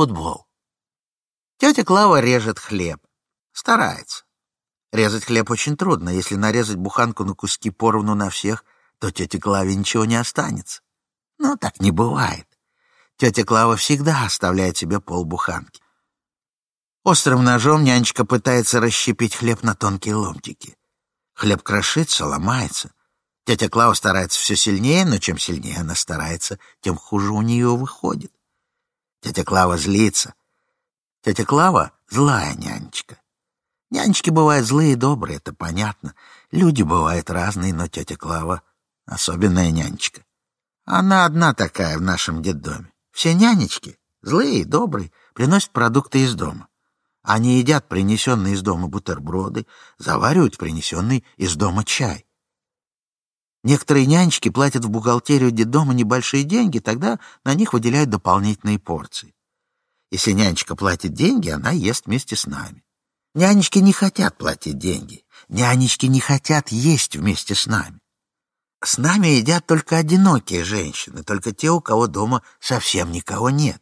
футбол. Тетя Клава режет хлеб. Старается. Резать хлеб очень трудно. Если нарезать буханку на куски поровну на всех, то тете Клаве ничего не останется. Но так не бывает. Тетя Клава всегда оставляет себе полбуханки. Острым ножом нянечка пытается расщепить хлеб на тонкие ломтики. Хлеб крошится, ломается. Тетя Клава старается все сильнее, но чем сильнее она старается, тем хуже у нее выходит. Тетя Клава злится. Тетя Клава — злая нянечка. Нянечки бывают злые и добрые, это понятно. Люди бывают разные, но тетя Клава — особенная нянечка. Она одна такая в нашем детдоме. Все нянечки, злые и добрые, приносят продукты из дома. Они едят принесенные из дома бутерброды, заваривают принесенный из дома чай. Некоторые нянечки платят в бухгалтерию детдома небольшие деньги, тогда на них выделяют дополнительные порции. Если нянечка платит деньги, она ест вместе с нами. Нянечки не хотят платить деньги. Нянечки не хотят есть вместе с нами. С нами едят только одинокие женщины, только те, у кого дома совсем никого нет.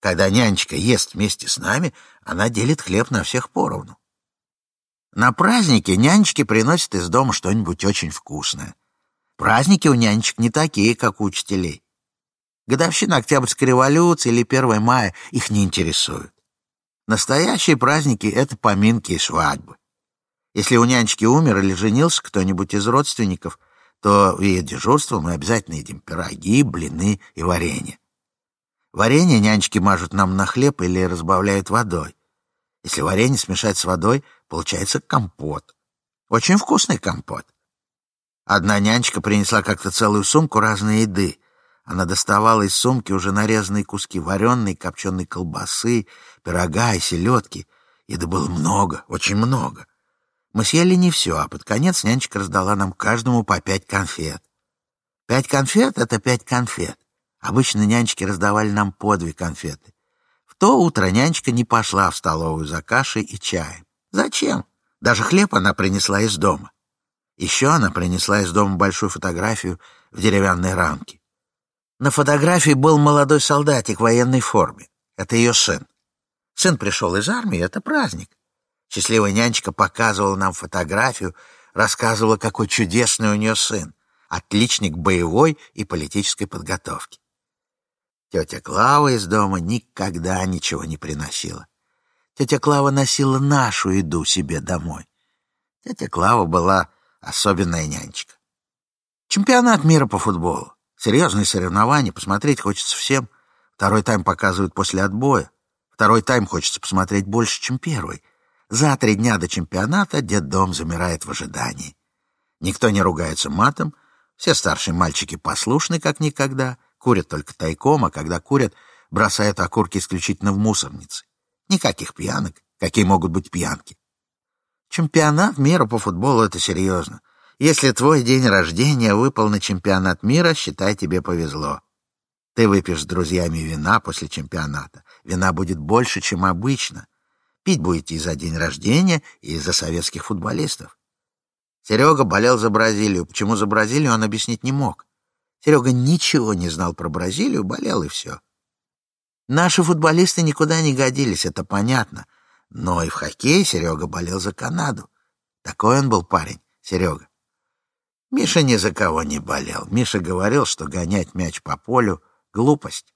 Когда нянечка ест вместе с нами, она делит хлеб на всех поровну. На праздники нянечки приносят из дома что-нибудь очень вкусное. Праздники у нянечек не такие, как у учителей. Годовщина Октябрьской революции или 1 мая их не интересуют. Настоящие праздники — это поминки и свадьбы. Если у нянечки умер или женился кто-нибудь из родственников, то в ее дежурство мы обязательно едим пироги, блины и варенье. Варенье нянечки мажут нам на хлеб или разбавляют водой. Если варенье смешать с водой, получается компот. Очень вкусный компот. Одна нянечка принесла как-то целую сумку разной еды. Она доставала из сумки уже нарезанные куски вареной копченой колбасы, пирога и селедки. Еды было много, очень много. Мы съели не все, а под конец нянечка раздала нам каждому по пять конфет. Пять конфет — это пять конфет. Обычно нянечки раздавали нам по две конфеты то утро нянечка не пошла в столовую за кашей и чаем. Зачем? Даже хлеб она принесла из дома. Еще она принесла из дома большую фотографию в деревянной рамке. На фотографии был молодой солдатик в военной форме. Это ее сын. Сын пришел из армии, это праздник. Счастливая нянечка показывала нам фотографию, рассказывала, какой чудесный у нее сын, отличник боевой и политической подготовки. Тетя Клава из дома никогда ничего не приносила. Тетя Клава носила нашу еду себе домой. Тетя Клава была особенная нянечка. Чемпионат мира по футболу. Серьезные соревнования, посмотреть хочется всем. Второй тайм показывают после отбоя. Второй тайм хочется посмотреть больше, чем первый. За три дня до чемпионата дом замирает в ожидании. Никто не ругается матом, все старшие мальчики послушны, как никогда — Курят только тайком, а когда курят, бросают окурки исключительно в мусорницы. Никаких пьянок. Какие могут быть пьянки? Чемпионат мира по футболу — это серьезно. Если твой день рождения выпал на чемпионат мира, считай, тебе повезло. Ты выпьешь с друзьями вина после чемпионата. Вина будет больше, чем обычно. Пить будете и за день рождения, и за советских футболистов. Серега болел за Бразилию. Почему за Бразилию, он объяснить не мог. Серега ничего не знал про Бразилию, болел и все. Наши футболисты никуда не годились, это понятно. Но и в хоккее Серега болел за Канаду. Такой он был парень, Серега. Миша ни за кого не болел. Миша говорил, что гонять мяч по полю — глупость.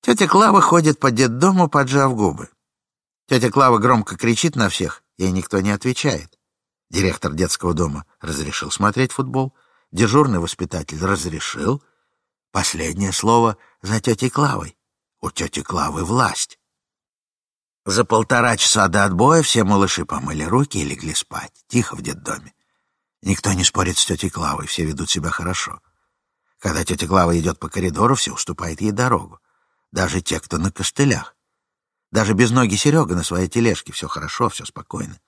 Тетя Клава ходит по детдому, поджав губы. Тетя Клава громко кричит на всех, ей никто не отвечает. Директор детского дома разрешил смотреть футбол. Дежурный воспитатель разрешил. Последнее слово за тетей Клавой. У тети Клавы власть. За полтора часа до отбоя все малыши помыли руки и легли спать. Тихо в детдоме. Никто не спорит с тетей Клавой, все ведут себя хорошо. Когда тетя Клава идет по коридору, все уступает ей дорогу. Даже те, кто на костылях. Даже без ноги Серега на своей тележке. Все хорошо, все спокойно.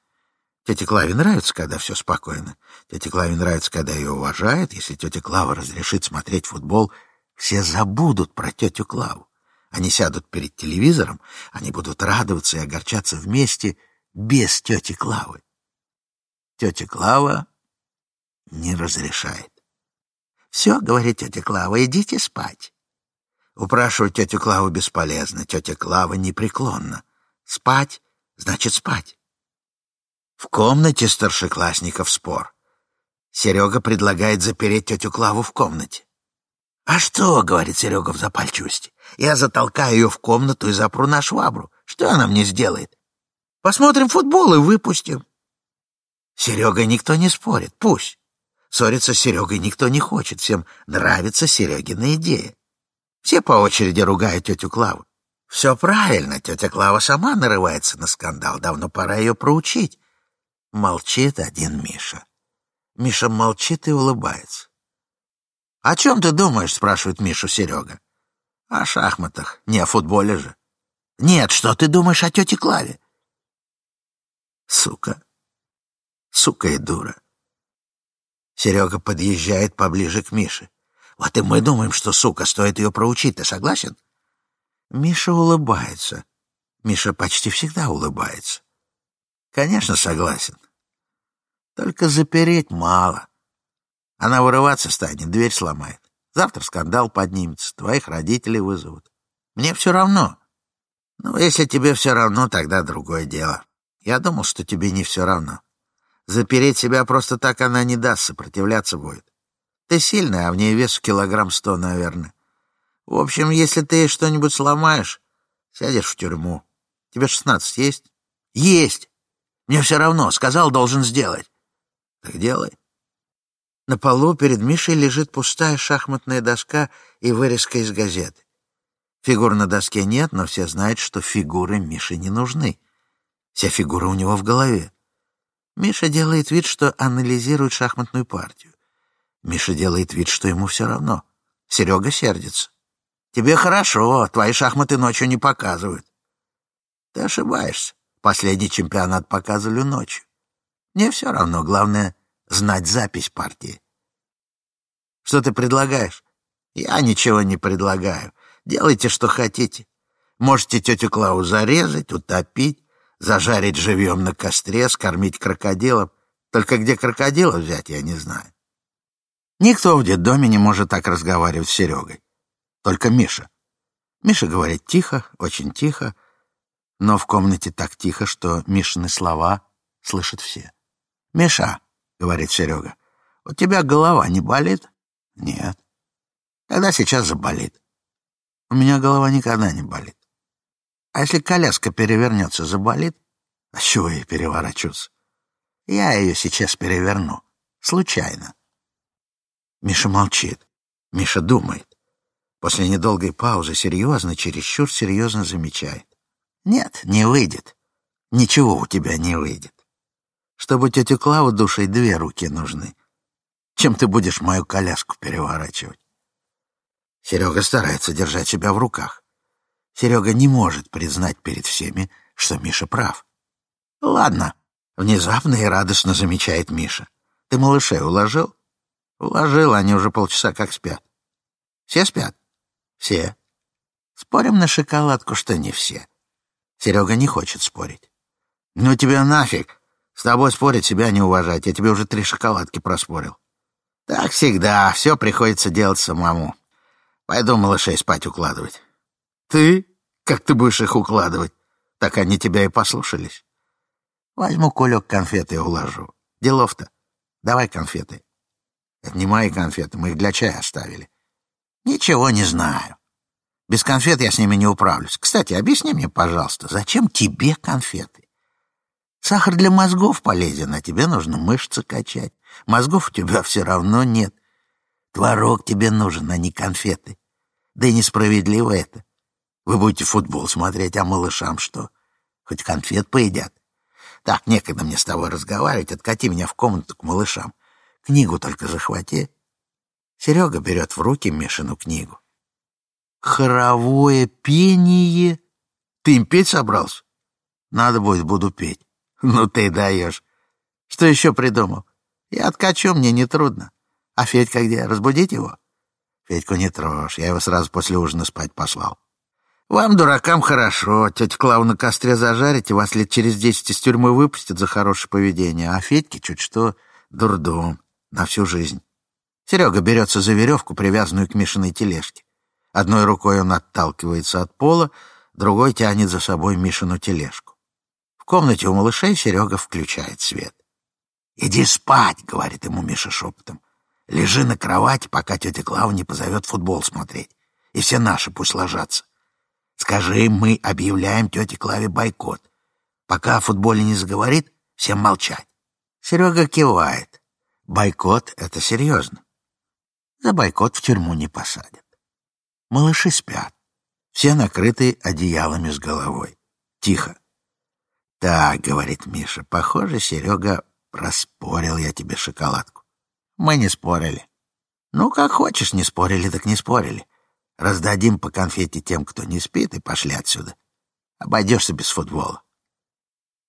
Тете Клаве нравится, когда все спокойно. Тете Клаве нравится, когда ее уважают. Если тетя Клава разрешит смотреть футбол, все забудут про тетю Клаву. Они сядут перед телевизором, они будут радоваться и огорчаться вместе без тети Клавы. Тетя Клава не разрешает. «Все, — говорит тетя Клава, — идите спать». Упрашивать тетю Клаву бесполезно, тетя Клава непреклонна. Спать значит спать. В комнате старшеклассников спор. Серега предлагает запереть тетю Клаву в комнате. «А что?» — говорит Серега в запальчивости. «Я затолкаю ее в комнату и запру на швабру. Что она мне сделает? Посмотрим футбол и выпустим». Серега никто не спорит, пусть. Ссориться с Серегой никто не хочет, всем нравится Серегина идея. Все по очереди ругают тетю Клаву. Все правильно, тетя Клава сама нарывается на скандал, давно пора ее проучить. Молчит один Миша. Миша молчит и улыбается. «О чем ты думаешь?» — спрашивает Мишу Серега. «О шахматах, не о футболе же». «Нет, что ты думаешь о тете Клаве?» «Сука, сука и дура». Серега подъезжает поближе к Мише. Вот и мы думаем, что, сука, стоит ее проучить. Ты согласен? Миша улыбается. Миша почти всегда улыбается. Конечно, согласен. Только запереть мало. Она вырываться станет, дверь сломает. Завтра скандал поднимется, твоих родителей вызовут. Мне все равно. Ну, если тебе все равно, тогда другое дело. Я думал, что тебе не все равно. Запереть себя просто так она не даст, сопротивляться будет. Ты сильная, а в ней вес килограмм сто, наверное. В общем, если ты что-нибудь сломаешь, сядешь в тюрьму. Тебе шестнадцать есть? Есть! Мне все равно, сказал, должен сделать. Так делай. На полу перед Мишей лежит пустая шахматная доска и вырезка из газеты. Фигур на доске нет, но все знают, что фигуры Мише не нужны. Вся фигура у него в голове. Миша делает вид, что анализирует шахматную партию. Миша делает вид, что ему все равно. Серега сердится. «Тебе хорошо, твои шахматы ночью не показывают». «Ты ошибаешься. Последний чемпионат показывали ночью. Мне все равно, главное — знать запись партии». «Что ты предлагаешь?» «Я ничего не предлагаю. Делайте, что хотите. Можете тетю Клаву зарезать, утопить, зажарить живьем на костре, скормить крокодилом. Только где крокодила взять, я не знаю. Никто в детдоме не может так разговаривать с Серегой. Только Миша. Миша говорит тихо, очень тихо, но в комнате так тихо, что Мишины слова слышат все. «Миша», — говорит Серега, — «у тебя голова не болит?» «Нет». «Тогда сейчас заболит». «У меня голова никогда не болит». «А если коляска перевернется, заболит?» «А чего ей переворачиваться?» «Я ее сейчас переверну. Случайно». Миша молчит. Миша думает. После недолгой паузы серьезно, чересчур серьезно замечает. Нет, не выйдет. Ничего у тебя не выйдет. Чтобы тетю Клаву душей две руки нужны. Чем ты будешь мою коляску переворачивать? Серега старается держать себя в руках. Серега не может признать перед всеми, что Миша прав. Ладно, внезапно и радостно замечает Миша. Ты малышей уложил? Уложил, они уже полчаса как спят. Все спят? Все. Спорим на шоколадку, что не все. Серега не хочет спорить. Ну тебя нафиг. С тобой спорить, себя не уважать. Я тебе уже три шоколадки проспорил. Так всегда, все приходится делать самому. Пойду малышей спать укладывать. Ты? Как ты будешь их укладывать? Так они тебя и послушались. Возьму кулек конфеты и уложу. Делов-то. Давай конфеты. Это не мои конфеты, мы их для чая оставили. Ничего не знаю. Без конфет я с ними не управлюсь. Кстати, объясни мне, пожалуйста, зачем тебе конфеты? Сахар для мозгов полезен, а тебе нужно мышцы качать. Мозгов у тебя все равно нет. Творог тебе нужен, а не конфеты. Да и несправедливо это. Вы будете футбол смотреть, а малышам что? Хоть конфет поедят. Так, некогда мне с тобой разговаривать, откати меня в комнату к малышам. Книгу только захвати. Серега берет в руки Мишину книгу. Хоровое пение. Ты им петь собрался? Надо будет, буду петь. Ну ты даешь. Что еще придумал? Я откачу, мне нетрудно. А Федька где? Разбудить его? Федьку не трожь, я его сразу после ужина спать послал. Вам, дуракам, хорошо. Тетя Клаву на костре зажарите, вас лет через десять из тюрьмы выпустят за хорошее поведение, а Федьке чуть что дурдом на всю жизнь. Серега берется за веревку, привязанную к Мишиной тележке. Одной рукой он отталкивается от пола, другой тянет за собой Мишину тележку. В комнате у малышей Серега включает свет. «Иди спать», — говорит ему Миша шепотом. «Лежи на кровати, пока тетя Клава не позовет футбол смотреть. И все наши пусть ложатся. Скажи, мы объявляем тете Клаве бойкот. Пока о футболе не заговорит, всем молчать». Серега кивает. Бойкот — это серьезно. За бойкот в тюрьму не посадят. Малыши спят. Все накрыты одеялами с головой. Тихо. «Так», — говорит Миша, — «похоже, Серега Проспорил я тебе шоколадку. Мы не спорили. Ну, как хочешь, не спорили, так не спорили. Раздадим по конфете тем, кто не спит, и пошли отсюда. Обойдешься без футбола.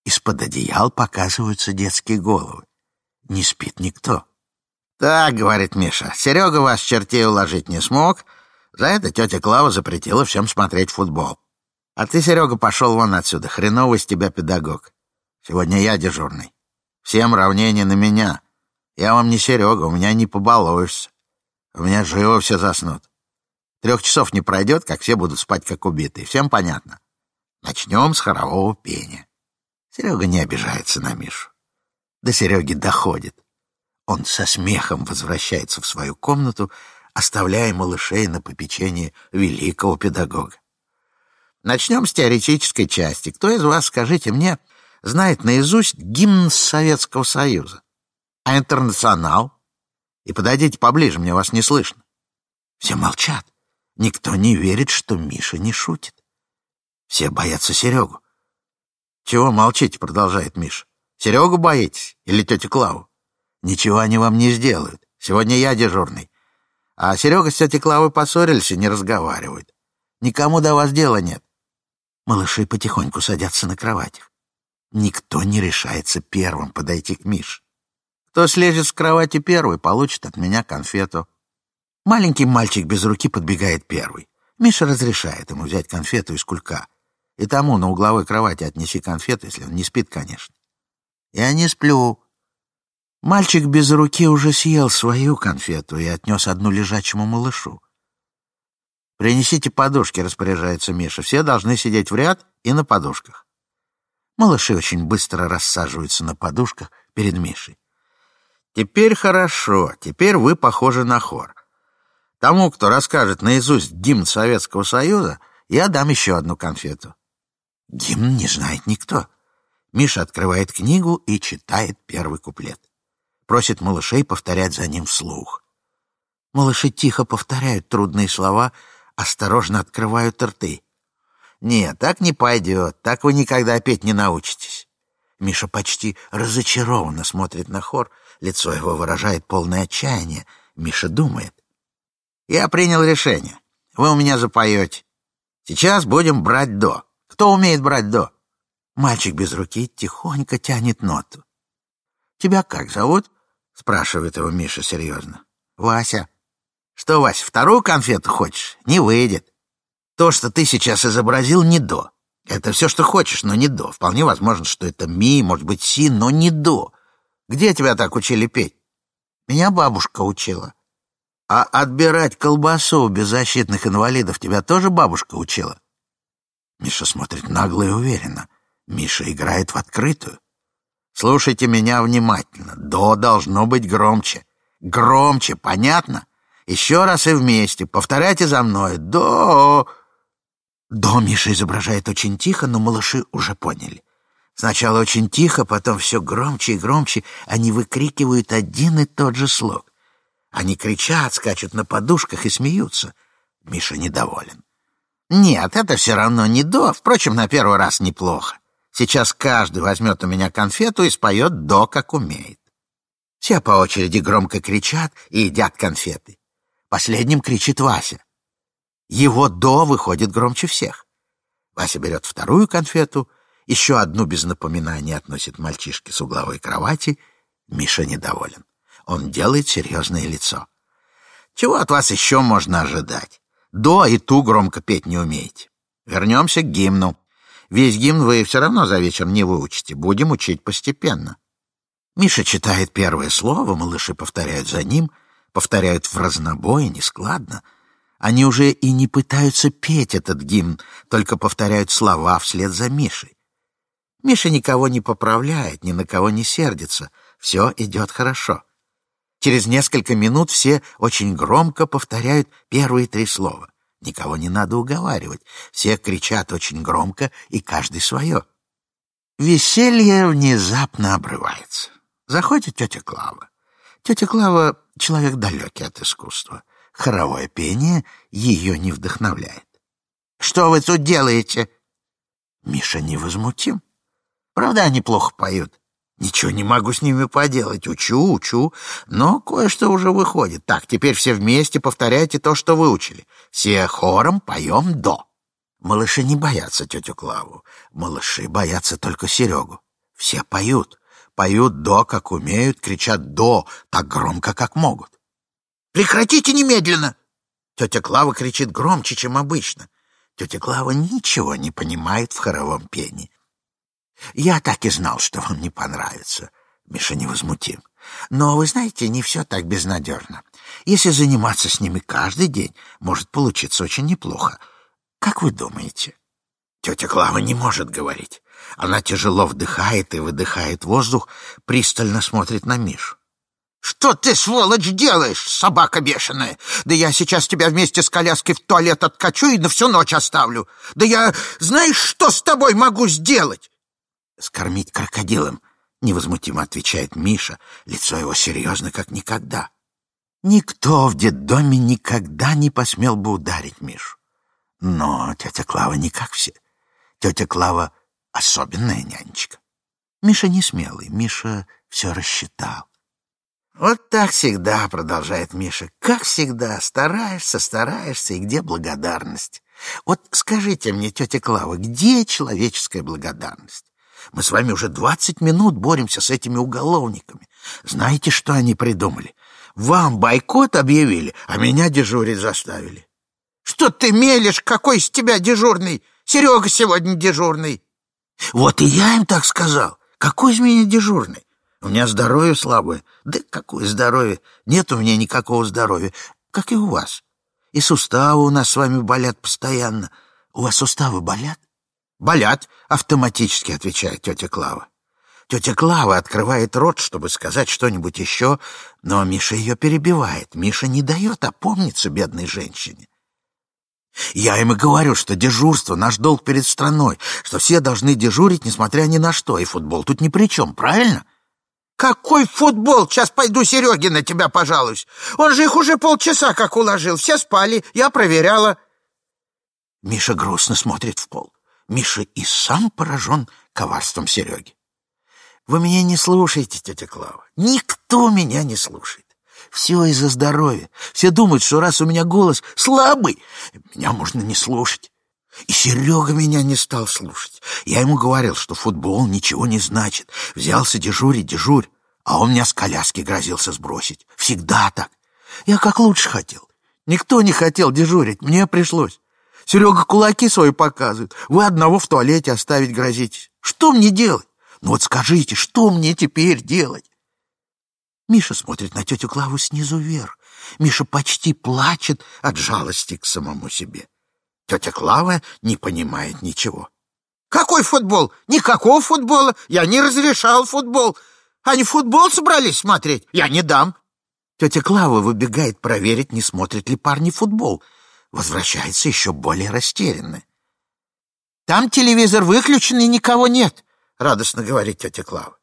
Из-под одеял показываются детские головы. Не спит никто. «Так», — говорит Миша, — «Серега вас чертей уложить не смог. За это тетя Клава запретила всем смотреть футбол. А ты, Серега, пошел вон отсюда. Хреновый из тебя педагог. Сегодня я дежурный. Всем равнение на меня. Я вам не Серега, у меня не побалуешься. У меня живо все заснут. Трех часов не пройдет, как все будут спать, как убитые. Всем понятно? Начнем с хорового пения. Серега не обижается на Мишу. До Сереги доходит. Он со смехом возвращается в свою комнату, оставляя малышей на попечение великого педагога. Начнем с теоретической части. Кто из вас, скажите мне, знает наизусть гимн Советского Союза. А интернационал? И подойдите поближе, мне вас не слышно. Все молчат. Никто не верит, что Миша не шутит. Все боятся Серегу. «Чего молчите?» — продолжает Миша. «Серегу боитесь? Или тетю Клаву? Ничего они вам не сделают. Сегодня я дежурный. А Серега с тетей Клавой поссорились и не разговаривают. Никому до вас дела нет». Малыши потихоньку садятся на кроватях. Никто не решается первым подойти к Мише. Кто слезет с кровати первый, получит от меня конфету. Маленький мальчик без руки подбегает первый. Миша разрешает ему взять конфету из кулька. И тому на угловой кровати отнеси конфету, если он не спит, конечно. Я не сплю. Мальчик без руки уже съел свою конфету и отнес одну лежачему малышу. «Принесите подушки», — распоряжается Миша. «Все должны сидеть в ряд и на подушках». Малыши очень быстро рассаживаются на подушках перед Мишей. «Теперь хорошо, теперь вы похожи на хор. Тому, кто расскажет наизусть гимн Советского Союза, я дам еще одну конфету». Гимн не знает никто. Миша открывает книгу и читает первый куплет. Просит малышей повторять за ним вслух. Малыши тихо повторяют трудные слова, осторожно открывают рты. Нет, так не пойдет, так вы никогда петь не научитесь. Миша почти разочарованно смотрит на хор, лицо его выражает полное отчаяние. Миша думает. Я принял решение. Вы у меня запоете. Сейчас будем брать до. Кто умеет брать до? Мальчик без руки тихонько тянет ноту. «Тебя как зовут?» — спрашивает его Миша серьезно. «Вася». «Что, Вася, вторую конфету хочешь? Не выйдет. То, что ты сейчас изобразил, не до. Это все, что хочешь, но не до. Вполне возможно, что это ми, может быть, си, но не до. Где тебя так учили петь? Меня бабушка учила. А отбирать колбасу у беззащитных инвалидов тебя тоже бабушка учила? Миша смотрит нагло и уверенно. Миша играет в открытую. Слушайте меня внимательно. До должно быть громче. Громче, понятно? Еще раз и вместе. Повторяйте за мной. До... До Миша изображает очень тихо, но малыши уже поняли. Сначала очень тихо, потом все громче и громче они выкрикивают один и тот же слог. Они кричат, скачут на подушках и смеются. Миша недоволен. Нет, это все равно не до. Впрочем, на первый раз неплохо. Сейчас каждый возьмет у меня конфету и споет до, как умеет. Все по очереди громко кричат и едят конфеты. Последним кричит Вася. Его «до» выходит громче всех. Вася берет вторую конфету, еще одну без напоминания относит мальчишке с угловой кровати. Миша недоволен. Он делает серьезное лицо. Чего от вас еще можно ожидать? До и ту громко петь не умеете. Вернемся к гимну. Весь гимн вы все равно за вечер не выучите. Будем учить постепенно. Миша читает первое слово, малыши повторяют за ним, повторяют в разнобой, нескладно — Они уже и не пытаются петь этот гимн, только повторяют слова вслед за Мишей. Миша никого не поправляет, ни на кого не сердится. Все идет хорошо. Через несколько минут все очень громко повторяют первые три слова. Никого не надо уговаривать. Все кричат очень громко, и каждый свое. Веселье внезапно обрывается. Заходит тетя Клава. Тетя Клава — человек далекий от искусства. Хоровое пение ее не вдохновляет. «Что вы тут делаете?» Миша невозмутим. Правда, они плохо поют. Ничего не могу с ними поделать. Учу, учу, но кое-что уже выходит. Так, теперь все вместе повторяйте то, что выучили. Все хором поем «до». Малыши не боятся тетю Клаву. Малыши боятся только Серегу. Все поют. Поют «до», как умеют, кричат «до» так громко, как могут. «Прекратите немедленно!» Тетя Клава кричит громче, чем обычно. Тетя Клава ничего не понимает в хоровом пении. Я так и знал, что вам не понравится. Миша невозмутим. Но, вы знаете, не все так безнадежно. Если заниматься с ними каждый день, может получиться очень неплохо. Как вы думаете? Тетя Клава не может говорить. Она тяжело вдыхает и выдыхает воздух, пристально смотрит на Мишу. «Что ты, сволочь, делаешь, собака бешеная? Да я сейчас тебя вместе с коляской в туалет откачу и на всю ночь оставлю. Да я, знаешь, что с тобой могу сделать?» скормить крокодилом, невозмутимо отвечает Миша, лицо его серьезно, как никогда. Никто в детдоме никогда не посмел бы ударить Мишу. Но тетя Клава не как все. Тетя Клава — особенная нянечка. Миша не смелый, Миша все рассчитал. «Вот так всегда», — продолжает Миша, — «как всегда, стараешься, стараешься, и где благодарность? Вот скажите мне, тетя Клава, где человеческая благодарность? Мы с вами уже двадцать минут боремся с этими уголовниками. Знаете, что они придумали? Вам бойкот объявили, а меня дежурить заставили. Что ты мелешь? Какой из тебя дежурный? Серега сегодня дежурный. Вот и я им так сказал. Какой из меня дежурный? У меня здоровье слабое. Да какое здоровье? Нет у меня никакого здоровья, как и у вас. И суставы у нас с вами болят постоянно. У вас суставы болят? «Болят», — автоматически отвечает тетя Клава. Тетя Клава открывает рот, чтобы сказать что-нибудь еще, но Миша ее перебивает. Миша не дает опомниться бедной женщине. Я им и говорю, что дежурство — наш долг перед страной, что все должны дежурить, несмотря ни на что, и футбол тут ни при чем, правильно? «Какой футбол? Сейчас пойду Сереге на тебя пожалуюсь. Он же их уже полчаса как уложил. Все спали, я проверяла». Миша грустно смотрит в пол. Миша и сам поражен коварством Сереги. Вы меня не слушаете, тетя Клава. Никто меня не слушает. Все из-за здоровья. Все думают, что раз у меня голос слабый, меня можно не слушать. И Серега меня не стал слушать. Я ему говорил, что футбол ничего не значит. Взялся дежурить, дежурь. А он меня с коляски грозился сбросить. Всегда так. Я как лучше хотел. Никто не хотел дежурить, мне пришлось. Серега кулаки свои показывает. Вы одного в туалете оставить грозитесь. Что мне делать? Ну вот скажите, что мне теперь делать? Миша смотрит на тетю Клаву снизу вверх. Миша почти плачет от жалости к самому себе. Тетя Клава не понимает ничего. «Какой футбол? Никакого футбола! Я не разрешал футбол! Они футбол собрались смотреть? Я не дам!» Тетя Клава выбегает проверить, не смотрит ли парни футбол возвращается еще более растерянный. «Там телевизор выключен и никого нет», — радостно говорит тетя Клава.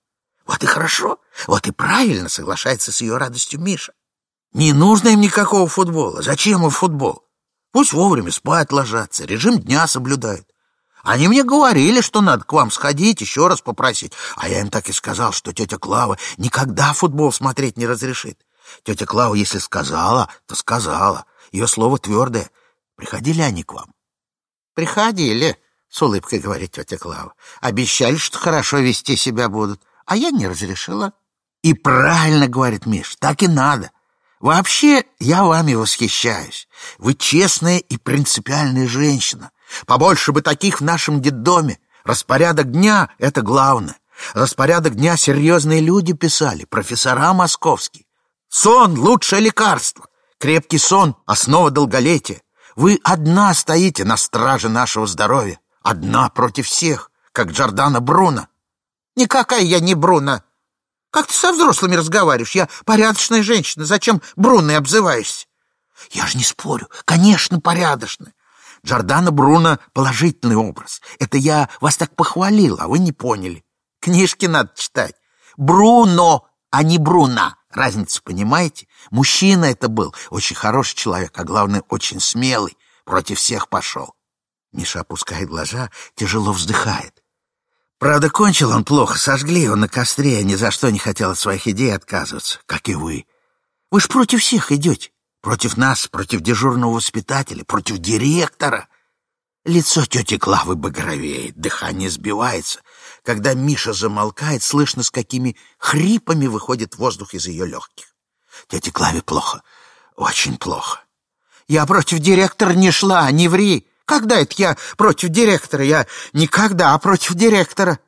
«Вот и хорошо, вот и правильно», — соглашается с ее радостью Миша. «Не нужно им никакого футбола. Зачем им футбол? Пусть вовремя спать ложатся, режим дня соблюдают. Они мне говорили, что надо к вам сходить, еще раз попросить. А я им так и сказал, что тетя Клава никогда футбол смотреть не разрешит. Тетя Клава, если сказала, то сказала. Ее слово твердое. Приходили они к вам? Приходили, с улыбкой говорит тетя Клава. Обещали, что хорошо вести себя будут, а я не разрешила. И правильно, говорит Миш, так и надо. Вообще, я вами восхищаюсь. Вы честная и принципиальная женщина. Побольше бы таких в нашем детдоме. Распорядок дня — это главное. Распорядок дня серьезные люди писали, профессора московские. Сон — лучшее лекарство. Крепкий сон — основа долголетия. Вы одна стоите на страже нашего здоровья. Одна против всех, как Джордана Бруно. Никакая я не Бруно. Как ты со взрослыми разговариваешь? Я порядочная женщина. Зачем Бруно обзываешься? Я же не спорю. Конечно, порядочная. Джордана Бруно — положительный образ. Это я вас так похвалил, а вы не поняли. Книжки надо читать. Бруно, а не Бруно. Разницу понимаете? Мужчина это был, очень хороший человек, а главное, очень смелый. Против всех пошел. Миша опускает глаза, тяжело вздыхает. Правда, кончил он плохо, сожгли его на костре, ни за что не хотел от своих идей отказываться, как и вы. Вы ж против всех идете. Против нас, против дежурного воспитателя, против директора. Лицо тети Клавы багровеет, дыхание сбивается. Когда Миша замолкает, слышно, с какими хрипами выходит воздух из ее легких. Тете Клаве плохо, очень плохо. Я против директора не шла, не ври. Когда это я против директора? Я никогда против директора.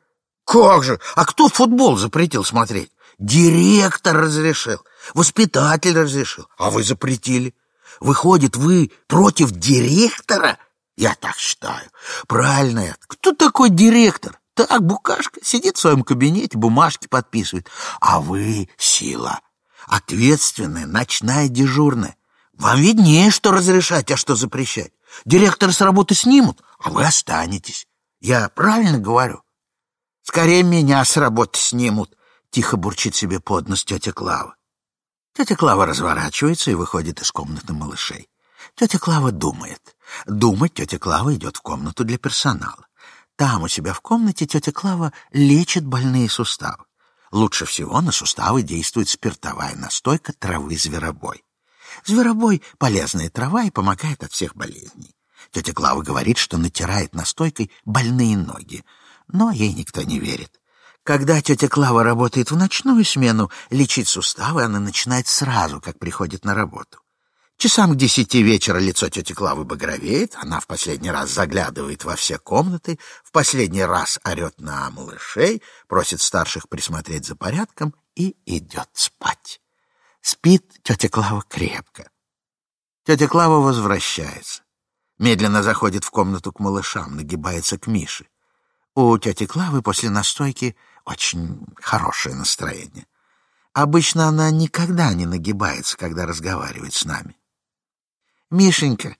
Как же? А кто футбол запретил смотреть? Директор разрешил, воспитатель разрешил, а вы запретили. Выходит, вы против директора? Я так считаю. Правильно это. Кто такой директор? Так, букашка, сидит в своем кабинете, бумажки подписывает. А вы сила. Ответственная, ночная дежурная. Вам виднее, что разрешать, а что запрещать. Директора с работы снимут, а вы останетесь. Я правильно говорю? Скорее меня с работы снимут, тихо бурчит себе под нос тетя Клава. Тетя Клава разворачивается и выходит из комнаты малышей. Тетя Клава думает. Думать тетя Клава идет в комнату для персонала. Там у себя в комнате тетя Клава лечит больные суставы. Лучше всего на суставы действует спиртовая настойка травы зверобой. Зверобой — полезная трава и помогает от всех болезней. Тетя Клава говорит, что натирает настойкой больные ноги, но ей никто не верит. Когда тетя Клава работает в ночную смену, лечить суставы она начинает сразу, как приходит на работу. Часам к десяти вечера лицо тети Клавы багровеет, она в последний раз заглядывает во все комнаты, в последний раз орет на малышей, просит старших присмотреть за порядком и идет спать. Спит тетя Клава крепко. Тетя Клава возвращается. Медленно заходит в комнату к малышам, нагибается к Мише. У тети Клавы после настойки очень хорошее настроение. Обычно она никогда не нагибается, когда разговаривает с нами. «Мишенька,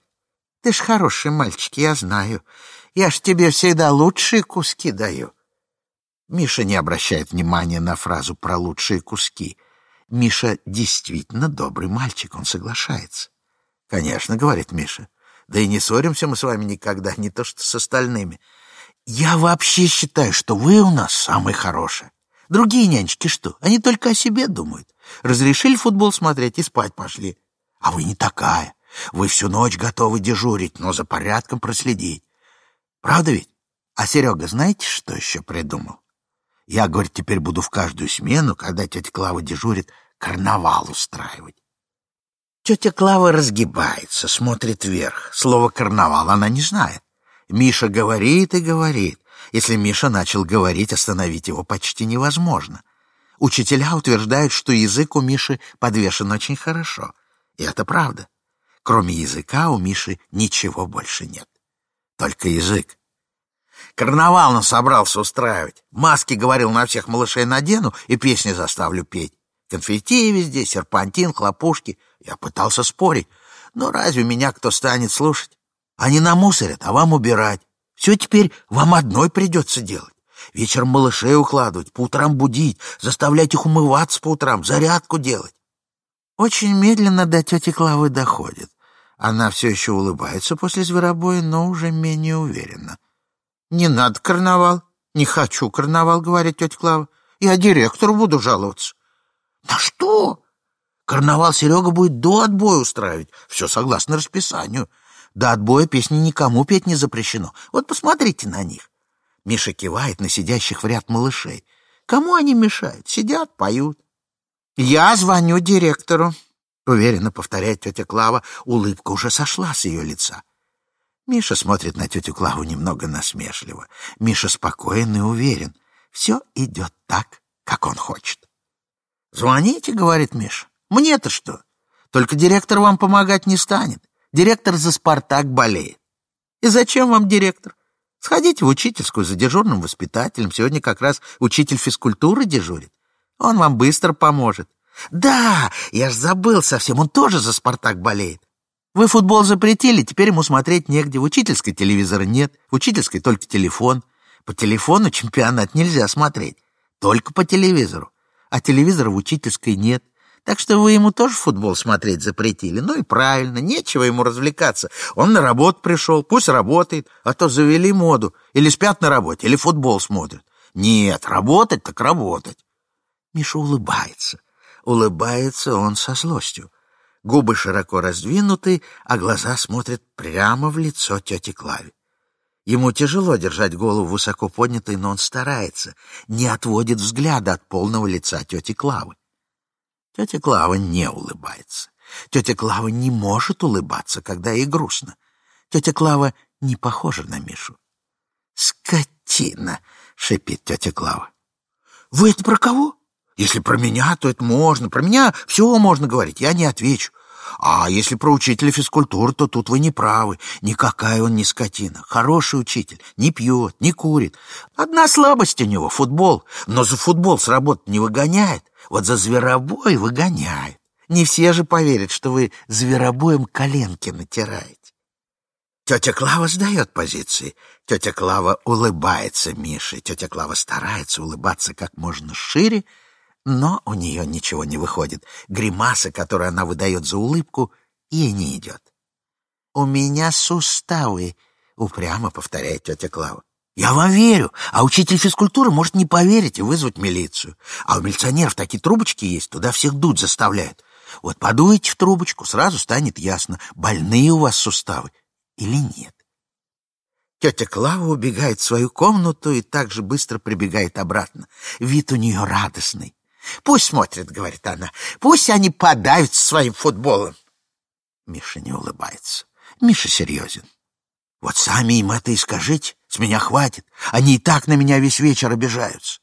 ты ж хороший мальчик, я знаю. Я ж тебе всегда лучшие куски даю». Миша не обращает внимания на фразу про лучшие куски. Миша действительно добрый мальчик, он соглашается. «Конечно», — говорит Миша. «Да и не ссоримся мы с вами никогда, не то что с остальными. Я вообще считаю, что вы у нас самые хорошие. Другие нянечки что? Они только о себе думают. Разрешили футбол смотреть и спать пошли. А вы не такая. Вы всю ночь готовы дежурить, но за порядком проследить. Правда ведь? А Серега знаете, что еще придумал? Я, говорит, теперь буду в каждую смену, когда тетя Клава дежурит, карнавал устраивать. Тетя Клава разгибается, смотрит вверх. Слово «карнавал» она не знает. Миша говорит и говорит. Если Миша начал говорить, остановить его почти невозможно. Учителя утверждают, что язык у Миши подвешен очень хорошо. И это правда. Кроме языка у Миши ничего больше нет. Только язык. Карнавал он собрался устраивать. Маски, говорил, на всех малышей надену и песни заставлю петь. Конфетти везде, серпантин, хлопушки. Я пытался спорить. Но разве меня кто станет слушать? Они намусорят, а вам убирать. Все теперь вам одной придется делать. Вечером малышей укладывать, по утрам будить, заставлять их умываться по утрам, зарядку делать. Очень медленно до тети Клавы доходит. Она все еще улыбается после зверобоя, но уже менее уверенно. «Не надо карнавал. Не хочу карнавал», — говорит тетя Клава. «Я директору буду жаловаться». «На что?» «Карнавал Серега будет до отбоя устраивать. Все согласно расписанию. До отбоя песни никому петь не запрещено. Вот посмотрите на них. Миша кивает на сидящих в ряд малышей. Кому они мешают? Сидят, поют. Я звоню директору. Уверенно повторяет тетя Клава. Улыбка уже сошла с ее лица. Миша смотрит на тетю Клаву немного насмешливо. Миша спокоен и уверен. Все идет так, как он хочет. «Звоните», — говорит Миша. «Мне-то что? Только директор вам помогать не станет. Директор за «Спартак» болеет. И зачем вам директор? Сходите в учительскую за дежурным воспитателем. Сегодня как раз учитель физкультуры дежурит. Он вам быстро поможет. Да, я ж забыл совсем, он тоже за «Спартак» болеет. Вы футбол запретили, теперь ему смотреть негде. В учительской телевизора нет, в учительской только телефон. По телефону чемпионат нельзя смотреть, только по телевизору. А телевизора в учительской нет. Так что вы ему тоже футбол смотреть запретили. Ну и правильно, нечего ему развлекаться. Он на работу пришел, пусть работает, а то завели моду. Или спят на работе, или футбол смотрят. Нет, работать так работать. Миша улыбается. Улыбается он со злостью. Губы широко раздвинуты, а глаза смотрят прямо в лицо тети Клаве. Ему тяжело держать голову высоко поднятой, но он старается, не отводит взгляда от полного лица тети Клавы. Тетя Клава не улыбается. Тетя Клава не может улыбаться, когда ей грустно. Тетя Клава не похожа на Мишу. «Скотина!» — шипит тетя Клава. «Вы это про кого?» «Если про меня, то это можно. Про меня все можно говорить, я не отвечу. А если про учителя физкультуры, то тут вы не правы. Никакая он не скотина. Хороший учитель. Не пьет, не курит. Одна слабость у него — футбол. Но за футбол с работы не выгоняет. Вот за зверобой выгоняет. Не все же поверят, что вы зверобоем коленки натираете. Тетя Клава сдает позиции. Тетя Клава улыбается Мише. Тетя Клава старается улыбаться как можно шире, но у нее ничего не выходит. Гримаса, которую она выдает за улыбку, ей не идет. «У меня суставы», — упрямо повторяет тетя Клава. Я вам верю, а учитель физкультуры может не поверить и вызвать милицию. А у милиционеров такие трубочки есть, туда всех дуть заставляют. Вот подуете в трубочку, сразу станет ясно, больные у вас суставы или нет. Тетя Клава убегает в свою комнату и так же быстро прибегает обратно. Вид у нее радостный. «Пусть смотрят», — говорит она, — «пусть они подавятся своим футболом». Миша не улыбается. Миша серьезен. Вот сами им это и скажите. С меня хватит. Они и так на меня весь вечер обижаются.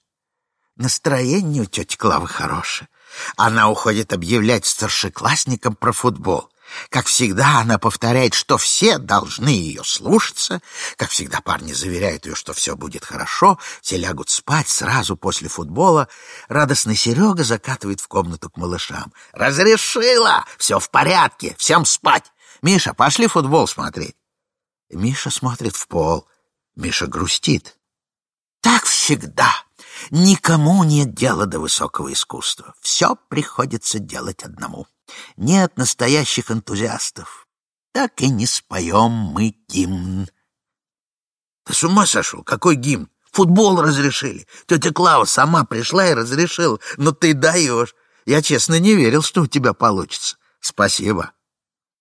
Настроение у тети Клавы хорошее. Она уходит объявлять старшеклассникам про футбол. Как всегда, она повторяет, что все должны ее слушаться. Как всегда, парни заверяют ее, что все будет хорошо. Все лягут спать сразу после футбола. Радостный Серега закатывает в комнату к малышам. «Разрешила! Все в порядке! Всем спать! Миша, пошли футбол смотреть!» Миша смотрит в пол. Миша грустит. Так всегда. Никому нет дела до высокого искусства. Все приходится делать одному. Нет настоящих энтузиастов. Так и не споем мы гимн. Ты с ума сошел? Какой гимн? Футбол разрешили. Тетя Клава сама пришла и разрешила. Но ты даешь. Я честно не верил, что у тебя получится. Спасибо.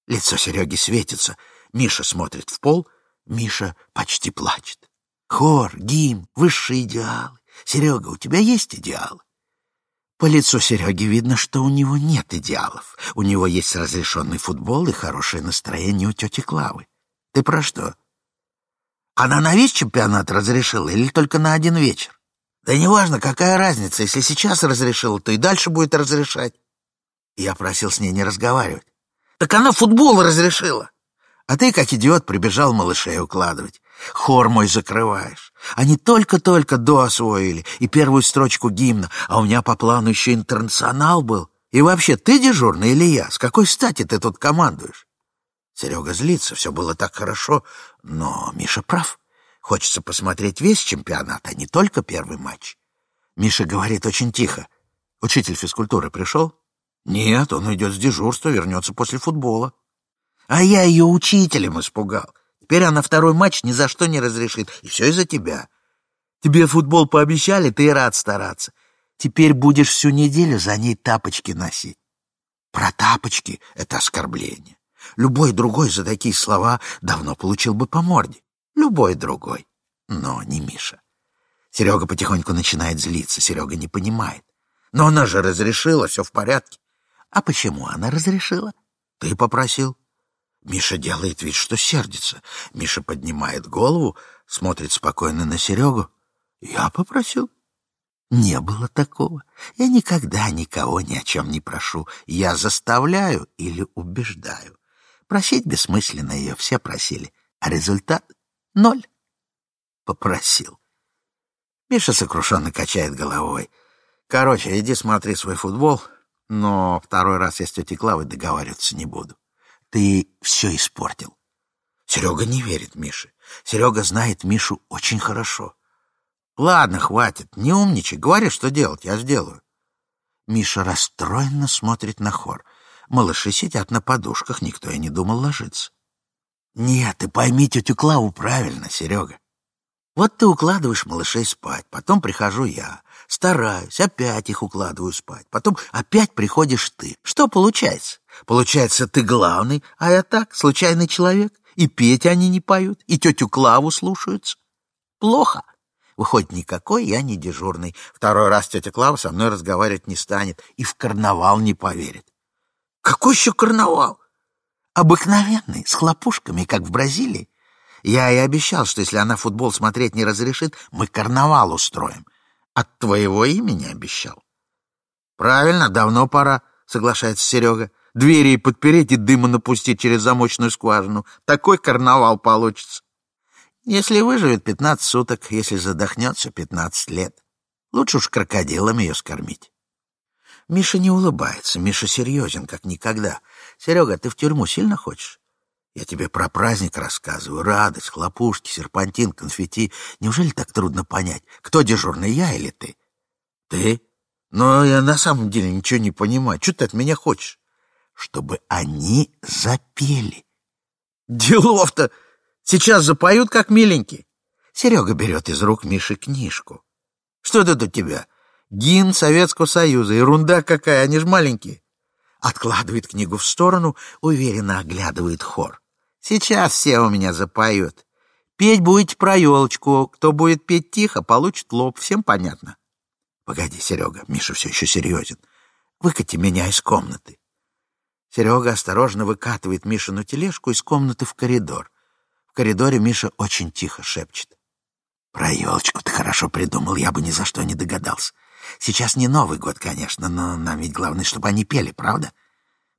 Лицо Сереги светится. Миша смотрит в пол, Миша почти плачет. Хор, гимн, высшие идеалы. Серега, у тебя есть идеалы? По лицу Сереги видно, что у него нет идеалов. У него есть разрешенный футбол и хорошее настроение у тети Клавы. Ты про что? Она на весь чемпионат разрешила или только на один вечер? Да неважно, какая разница. Если сейчас разрешила, то и дальше будет разрешать. Я просил с ней не разговаривать. Так она футбол разрешила. А ты, как идиот, прибежал малышей укладывать. Хор мой закрываешь. Они только-только до освоили и первую строчку гимна, а у меня по плану еще интернационал был. И вообще, ты дежурный или я? С какой стати ты тут командуешь? Серега злится, все было так хорошо, но Миша прав. Хочется посмотреть весь чемпионат, а не только первый матч. Миша говорит очень тихо. Учитель физкультуры пришел? Нет, он идет с дежурства, вернется после футбола. А я ее учителем испугал. Теперь она второй матч ни за что не разрешит. И все из-за тебя. Тебе футбол пообещали, ты рад стараться. Теперь будешь всю неделю за ней тапочки носить. Про тапочки — это оскорбление. Любой другой за такие слова давно получил бы по морде. Любой другой. Но не Миша. Серега потихоньку начинает злиться. Серега не понимает. Но она же разрешила, все в порядке. А почему она разрешила? Ты попросил. Миша делает вид, что сердится. Миша поднимает голову, смотрит спокойно на Серегу. Я попросил. Не было такого. Я никогда никого ни о чем не прошу. Я заставляю или убеждаю. Просить бессмысленно ее все просили, а результат — ноль. Попросил. Миша сокрушенно качает головой. Короче, иди смотри свой футбол, но второй раз я с договариваться не буду. Ты все испортил. Серега не верит Мише. Серега знает Мишу очень хорошо. Ладно, хватит, не умничай, говори, что делать, я сделаю. Миша расстроенно смотрит на хор. Малыши сидят на подушках, никто и не думал ложиться. Нет, ты пойми тетю Клаву правильно, Серега. Вот ты укладываешь малышей спать, потом прихожу я, стараюсь, опять их укладываю спать, потом опять приходишь ты. Что получается? Получается, ты главный, а я так, случайный человек, и петь они не поют, и тетю Клаву слушаются. Плохо. Выходит, никакой я не дежурный. Второй раз тетя Клава со мной разговаривать не станет и в карнавал не поверит. Какой еще карнавал? Обыкновенный, с хлопушками, как в Бразилии. Я и обещал, что если она футбол смотреть не разрешит, мы карнавал устроим. От твоего имени обещал. Правильно, давно пора, соглашается Серега. Двери подпереть и дыма напустить через замочную скважину. Такой карнавал получится. Если выживет, пятнадцать суток, если задохнется, пятнадцать лет. Лучше уж крокодилом ее скормить. Миша не улыбается, Миша серьезен, как никогда. Серега, ты в тюрьму сильно хочешь? Я тебе про праздник рассказываю. Радость, хлопушки, серпантин, конфетти. Неужели так трудно понять, кто дежурный, я или ты? Ты? Но я на самом деле ничего не понимаю. Что ты от меня хочешь? Чтобы они запели. Делов-то! Сейчас запоют, как миленькие. Серега берет из рук Миши книжку. Что это у тебя? Гимн Советского Союза. Ерунда какая, они ж маленькие. Откладывает книгу в сторону, уверенно оглядывает хор. Сейчас все у меня запоют. Петь будете про елочку. Кто будет петь тихо, получит лоб. Всем понятно? Погоди, Серега, Миша все еще серьезен. Выкати меня из комнаты. Серега осторожно выкатывает Мишину тележку из комнаты в коридор. В коридоре Миша очень тихо шепчет. Про елочку ты хорошо придумал, я бы ни за что не догадался. Сейчас не Новый год, конечно, но нам ведь главное, чтобы они пели, правда?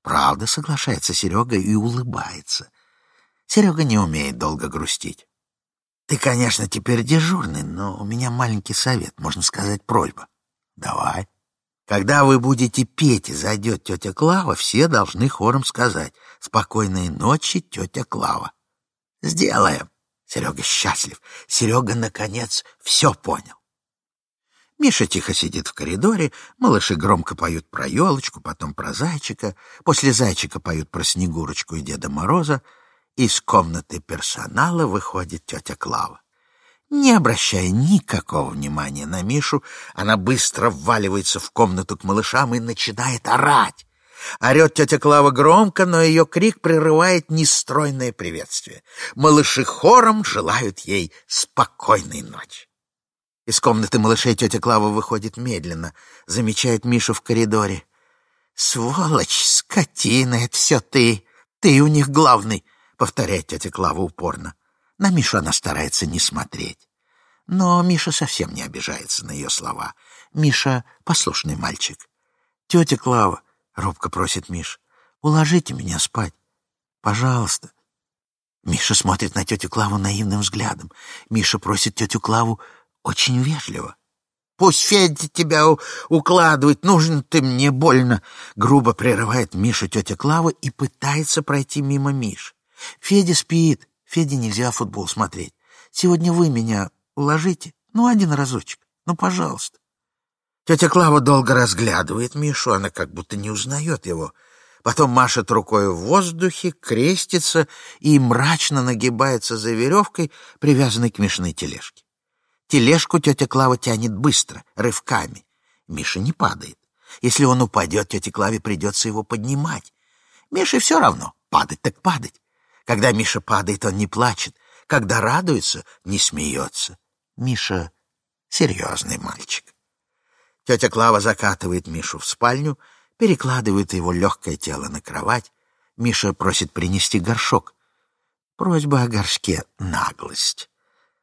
Правда, соглашается Серега и улыбается. Серега не умеет долго грустить. Ты, конечно, теперь дежурный, но у меня маленький совет, можно сказать, просьба. Давай. Когда вы будете петь и зайдет тетя Клава, все должны хором сказать «Спокойной ночи, тетя Клава». Сделаем. Серега счастлив. Серега, наконец, все понял. Миша тихо сидит в коридоре, малыши громко поют про елочку, потом про зайчика, после зайчика поют про Снегурочку и Деда Мороза, из комнаты персонала выходит тетя Клава. Не обращая никакого внимания на Мишу, она быстро вваливается в комнату к малышам и начинает орать. Орет тетя Клава громко, но ее крик прерывает нестройное приветствие. Малыши хором желают ей спокойной ночи. Из комнаты малышей тетя Клава выходит медленно, замечает Мишу в коридоре. «Сволочь, скотина, это все ты! Ты у них главный!» повторяет тетя Клава упорно. На Мишу она старается не смотреть. Но Миша совсем не обижается на ее слова. Миша — послушный мальчик. «Тетя Клава», — робко просит Миш, — «уложите меня спать. Пожалуйста». Миша смотрит на тетю Клаву наивным взглядом. Миша просит тетю Клаву очень вежливо. «Пусть Федя тебя укладывает, нужен ты мне больно!» Грубо прерывает Мишу тетя Клава и пытается пройти мимо Миш. Федя спит. Феде нельзя футбол смотреть. Сегодня вы меня уложите. Ну, один разочек. Ну, пожалуйста. Тетя Клава долго разглядывает Мишу, она как будто не узнает его. Потом машет рукой в воздухе, крестится и мрачно нагибается за веревкой, привязанной к Мишиной тележке. Тележку тетя Клава тянет быстро, рывками. Миша не падает. Если он упадет, тете Клаве придется его поднимать. Мише все равно, падать так падать. Когда Миша падает, он не плачет. Когда радуется, не смеется. Миша — серьезный мальчик. Тетя Клава закатывает Мишу в спальню, перекладывает его легкое тело на кровать. Миша просит принести горшок. Просьба о горшке — наглость.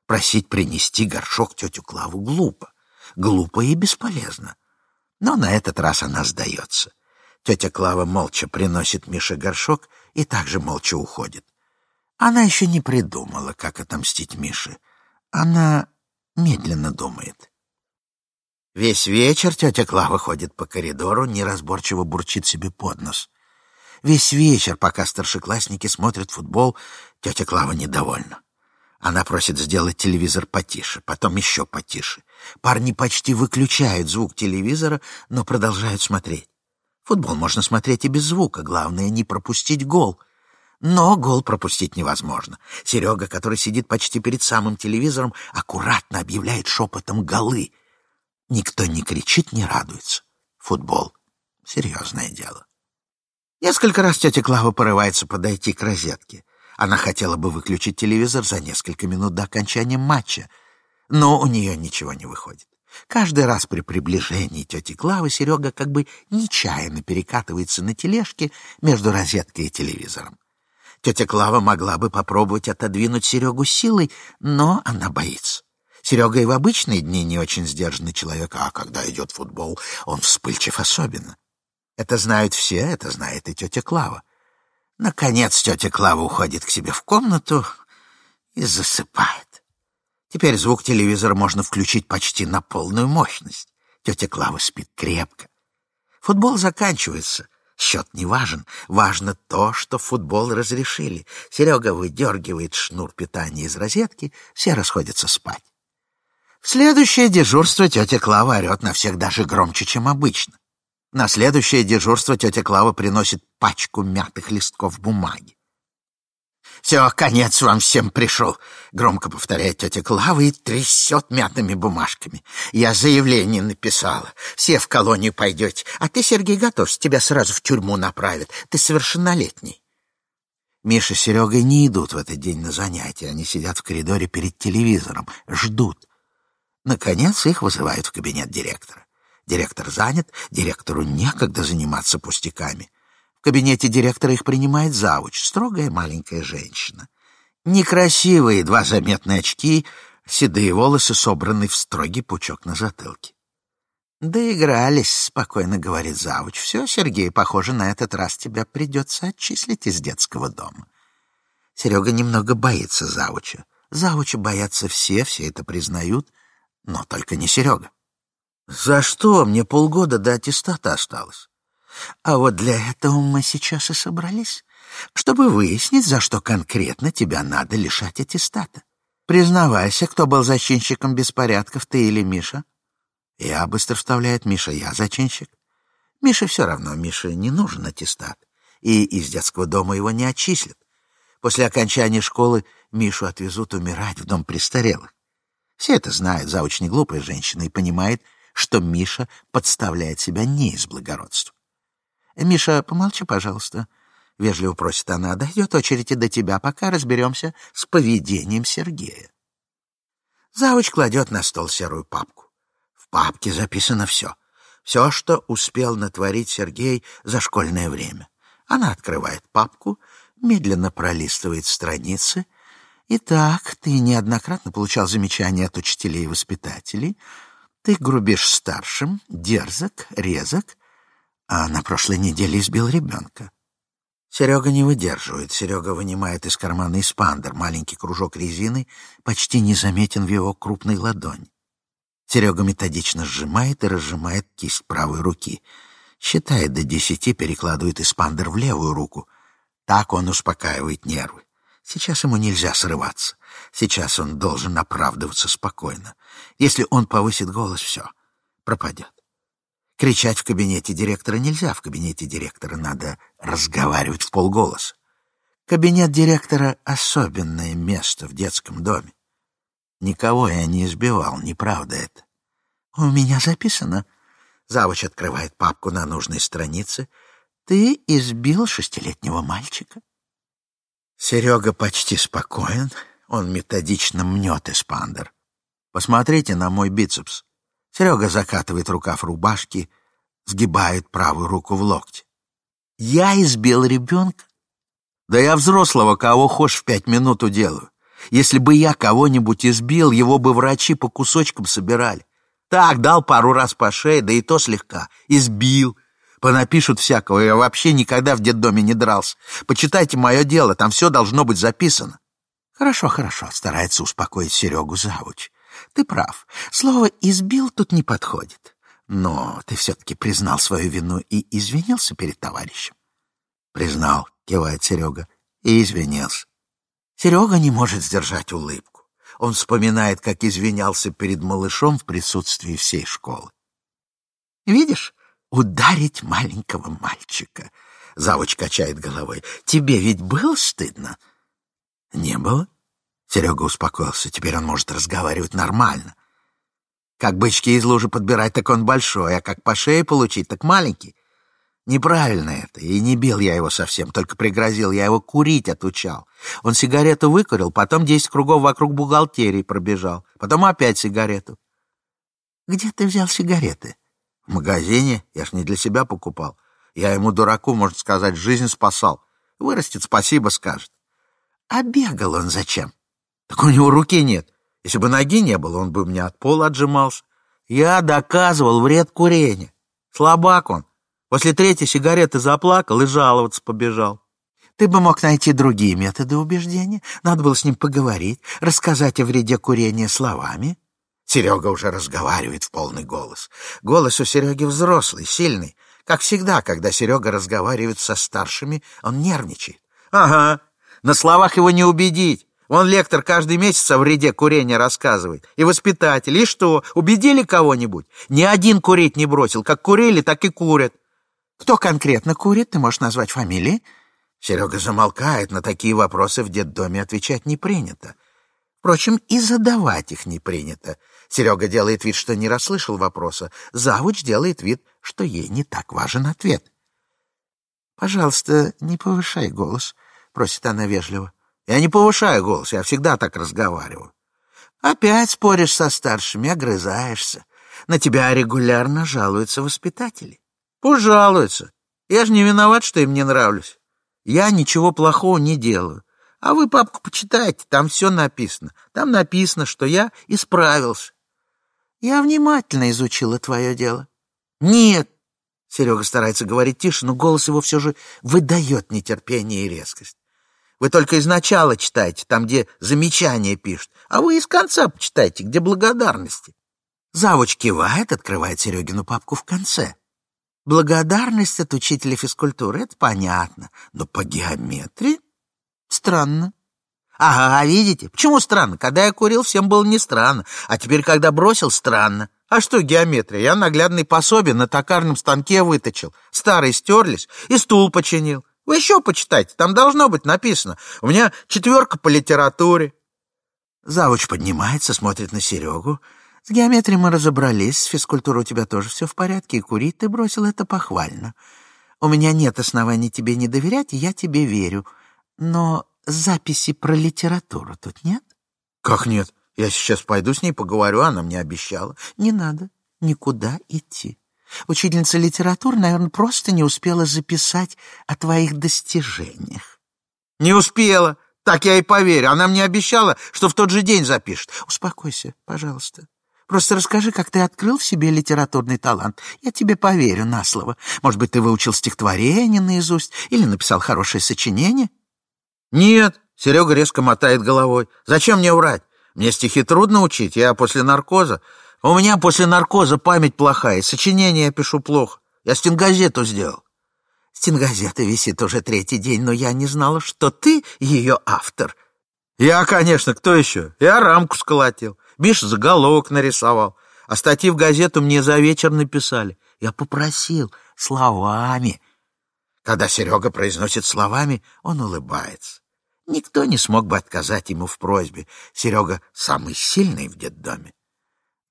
Просить принести горшок тетю Клаву глупо. Глупо и бесполезно. Но на этот раз она сдается. Тетя Клава молча приносит Мише горшок и также молча уходит. Она еще не придумала, как отомстить Мише. Она медленно думает. Весь вечер тетя Клава ходит по коридору, неразборчиво бурчит себе под нос. Весь вечер, пока старшеклассники смотрят футбол, тетя Клава недовольна. Она просит сделать телевизор потише, потом еще потише. Парни почти выключают звук телевизора, но продолжают смотреть. Футбол можно смотреть и без звука, главное не пропустить гол. Но гол пропустить невозможно. Серега, который сидит почти перед самым телевизором, аккуратно объявляет шепотом голы. Никто не кричит, не радуется. Футбол — серьезное дело. Несколько раз тетя Клава порывается подойти к розетке. Она хотела бы выключить телевизор за несколько минут до окончания матча, но у нее ничего не выходит. Каждый раз при приближении тети Клавы Серега как бы нечаянно перекатывается на тележке между розеткой и телевизором. Тетя Клава могла бы попробовать отодвинуть Серегу силой, но она боится. Серега и в обычные дни не очень сдержанный человек, а когда идет футбол, он вспыльчив особенно. Это знают все, это знает и тетя Клава. Наконец тетя Клава уходит к себе в комнату и засыпает. Теперь звук телевизора можно включить почти на полную мощность. Тетя Клава спит крепко. Футбол заканчивается. Счет не важен. Важно то, что футбол разрешили. Серега выдергивает шнур питания из розетки, все расходятся спать. В следующее дежурство тетя Клава орет на всех даже громче, чем обычно. На следующее дежурство тетя Клава приносит пачку мятых листков бумаги. «Все, конец вам всем пришел», — громко повторяет тетя Клава и трясет мятыми бумажками. «Я заявление написала. Все в колонию пойдете. А ты, Сергей, готовься, тебя сразу в тюрьму направят. Ты совершеннолетний». Миша с Серегой не идут в этот день на занятия. Они сидят в коридоре перед телевизором, ждут. Наконец их вызывают в кабинет директора. Директор занят, директору некогда заниматься пустяками. В кабинете директора их принимает завуч, строгая маленькая женщина. Некрасивые, два заметные очки, седые волосы собраны в строгий пучок на затылке. «Доигрались», — спокойно говорит завуч. «Все, Сергей, похоже, на этот раз тебя придется отчислить из детского дома». Серега немного боится завуча. Завуча боятся все, все это признают, но только не Серега. За что? Мне полгода до аттестата осталось. А вот для этого мы сейчас и собрались, чтобы выяснить, за что конкретно тебя надо лишать аттестата. Признавайся, кто был зачинщиком беспорядков, ты или Миша? Я быстро вставляет Миша, я зачинщик. Мише все равно, Мише не нужен аттестат, и из детского дома его не отчислят. После окончания школы Мишу отвезут умирать в дом престарелых. Все это знают, зауч не глупая женщина и понимает, что Миша подставляет себя не из благородства. «Миша, помолчи, пожалуйста», — вежливо просит она. «Дойдет очередь и до тебя, пока разберемся с поведением Сергея». Завуч кладет на стол серую папку. В папке записано все. Все, что успел натворить Сергей за школьное время. Она открывает папку, медленно пролистывает страницы. «Итак, ты неоднократно получал замечания от учителей и воспитателей». Ты грубишь старшим, дерзок, резок, а на прошлой неделе избил ребенка. Серега не выдерживает. Серега вынимает из кармана испандер. Маленький кружок резины почти незаметен в его крупной ладони. Серега методично сжимает и разжимает кисть правой руки. Считает до десяти, перекладывает испандер в левую руку. Так он успокаивает нервы. Сейчас ему нельзя срываться. Сейчас он должен оправдываться спокойно. Если он повысит голос, все, пропадет. Кричать в кабинете директора нельзя. В кабинете директора надо разговаривать в полголоса. Кабинет директора — особенное место в детском доме. Никого я не избивал, неправда это. У меня записано. Завуч открывает папку на нужной странице. Ты избил шестилетнего мальчика. Серега почти спокоен, он методично мнет эспандер. Посмотрите на мой бицепс. Серега закатывает рукав рубашки, сгибает правую руку в локте. Я избил ребенка? Да я взрослого кого хошь в пять минут уделаю. Если бы я кого-нибудь избил, его бы врачи по кусочкам собирали. Так, дал пару раз по шее, да и то слегка. Избил. Понапишут всякого, я вообще никогда в детдоме не дрался. Почитайте мое дело, там все должно быть записано. Хорошо, хорошо, старается успокоить Серегу Завуч. Ты прав, слово «избил» тут не подходит. Но ты все-таки признал свою вину и извинился перед товарищем. Признал, кивает Серега, и извинился. Серега не может сдержать улыбку. Он вспоминает, как извинялся перед малышом в присутствии всей школы. Видишь, ударить маленького мальчика. Завуч качает головой. Тебе ведь было стыдно? Не было. Серега успокоился. Теперь он может разговаривать нормально. Как бычки из лужи подбирать, так он большой, а как по шее получить, так маленький. Неправильно это, и не бил я его совсем, только пригрозил, я его курить отучал. Он сигарету выкурил, потом десять кругов вокруг бухгалтерии пробежал, потом опять сигарету. Где ты взял сигареты? В магазине, я ж не для себя покупал. Я ему, дураку, можно сказать, жизнь спасал. Вырастет, спасибо скажет. А бегал он зачем? Так у него руки нет. Если бы ноги не было, он бы мне от пола отжимался. Я доказывал вред курения. Слабак он. После третьей сигареты заплакал и жаловаться побежал. Ты бы мог найти другие методы убеждения. Надо было с ним поговорить, рассказать о вреде курения словами. Серега уже разговаривает в полный голос. Голос у Сереги взрослый, сильный. Как всегда, когда Серега разговаривает со старшими, он нервничает. Ага, на словах его не убедить. Он лектор каждый месяц о вреде курения рассказывает. И воспитатель. И что, убедили кого-нибудь? Ни один курить не бросил. Как курили, так и курят. Кто конкретно курит, ты можешь назвать фамилии? Серега замолкает. На такие вопросы в детдоме отвечать не принято. Впрочем, и задавать их не принято. Серега делает вид, что не расслышал вопроса. Завуч делает вид, что ей не так важен ответ. «Пожалуйста, не повышай голос», — просит она вежливо. «Я не повышаю голос, я всегда так разговариваю». «Опять споришь со старшими, огрызаешься. На тебя регулярно жалуются воспитатели». «Пусть жалуются. Я же не виноват, что им не нравлюсь. Я ничего плохого не делаю. А вы, папку, почитайте, там все написано. Там написано, что я исправился. Я внимательно изучила твое дело. Нет. Серега старается говорить тише, но голос его все же выдает нетерпение и резкость. Вы только из начала читаете, там, где замечания пишут, а вы из конца почитайте, где благодарности. Завуч кивает, открывает Серегину папку в конце. Благодарность от учителя физкультуры — это понятно, но по геометрии странно. Ага, видите? Почему странно? Когда я курил, всем было не странно. А теперь, когда бросил, странно. А что геометрия? Я наглядный пособие на токарном станке выточил. Старые стерлись и стул починил. Вы еще почитайте, там должно быть написано. У меня четверка по литературе. Завуч поднимается, смотрит на Серегу. С геометрией мы разобрались, с физкультурой у тебя тоже все в порядке, и курить ты бросил это похвально. У меня нет оснований тебе не доверять, и я тебе верю. Но записи про литературу тут нет? Как нет? Я сейчас пойду с ней поговорю, она мне обещала. Не надо никуда идти. Учительница литературы, наверное, просто не успела записать о твоих достижениях. Не успела. Так я и поверю. Она мне обещала, что в тот же день запишет. Успокойся, пожалуйста. Просто расскажи, как ты открыл в себе литературный талант. Я тебе поверю на слово. Может быть, ты выучил стихотворение наизусть или написал хорошее сочинение? «Нет», — Серега резко мотает головой. «Зачем мне врать? Мне стихи трудно учить, я после наркоза. У меня после наркоза память плохая, сочинение я пишу плохо. Я стенгазету сделал». «Стенгазета висит уже третий день, но я не знала, что ты ее автор». «Я, конечно, кто еще? Я рамку сколотил, Миша заголовок нарисовал, а статьи в газету мне за вечер написали. Я попросил словами». Когда Серега произносит словами, он улыбается. Никто не смог бы отказать ему в просьбе. Серега самый сильный в детдоме.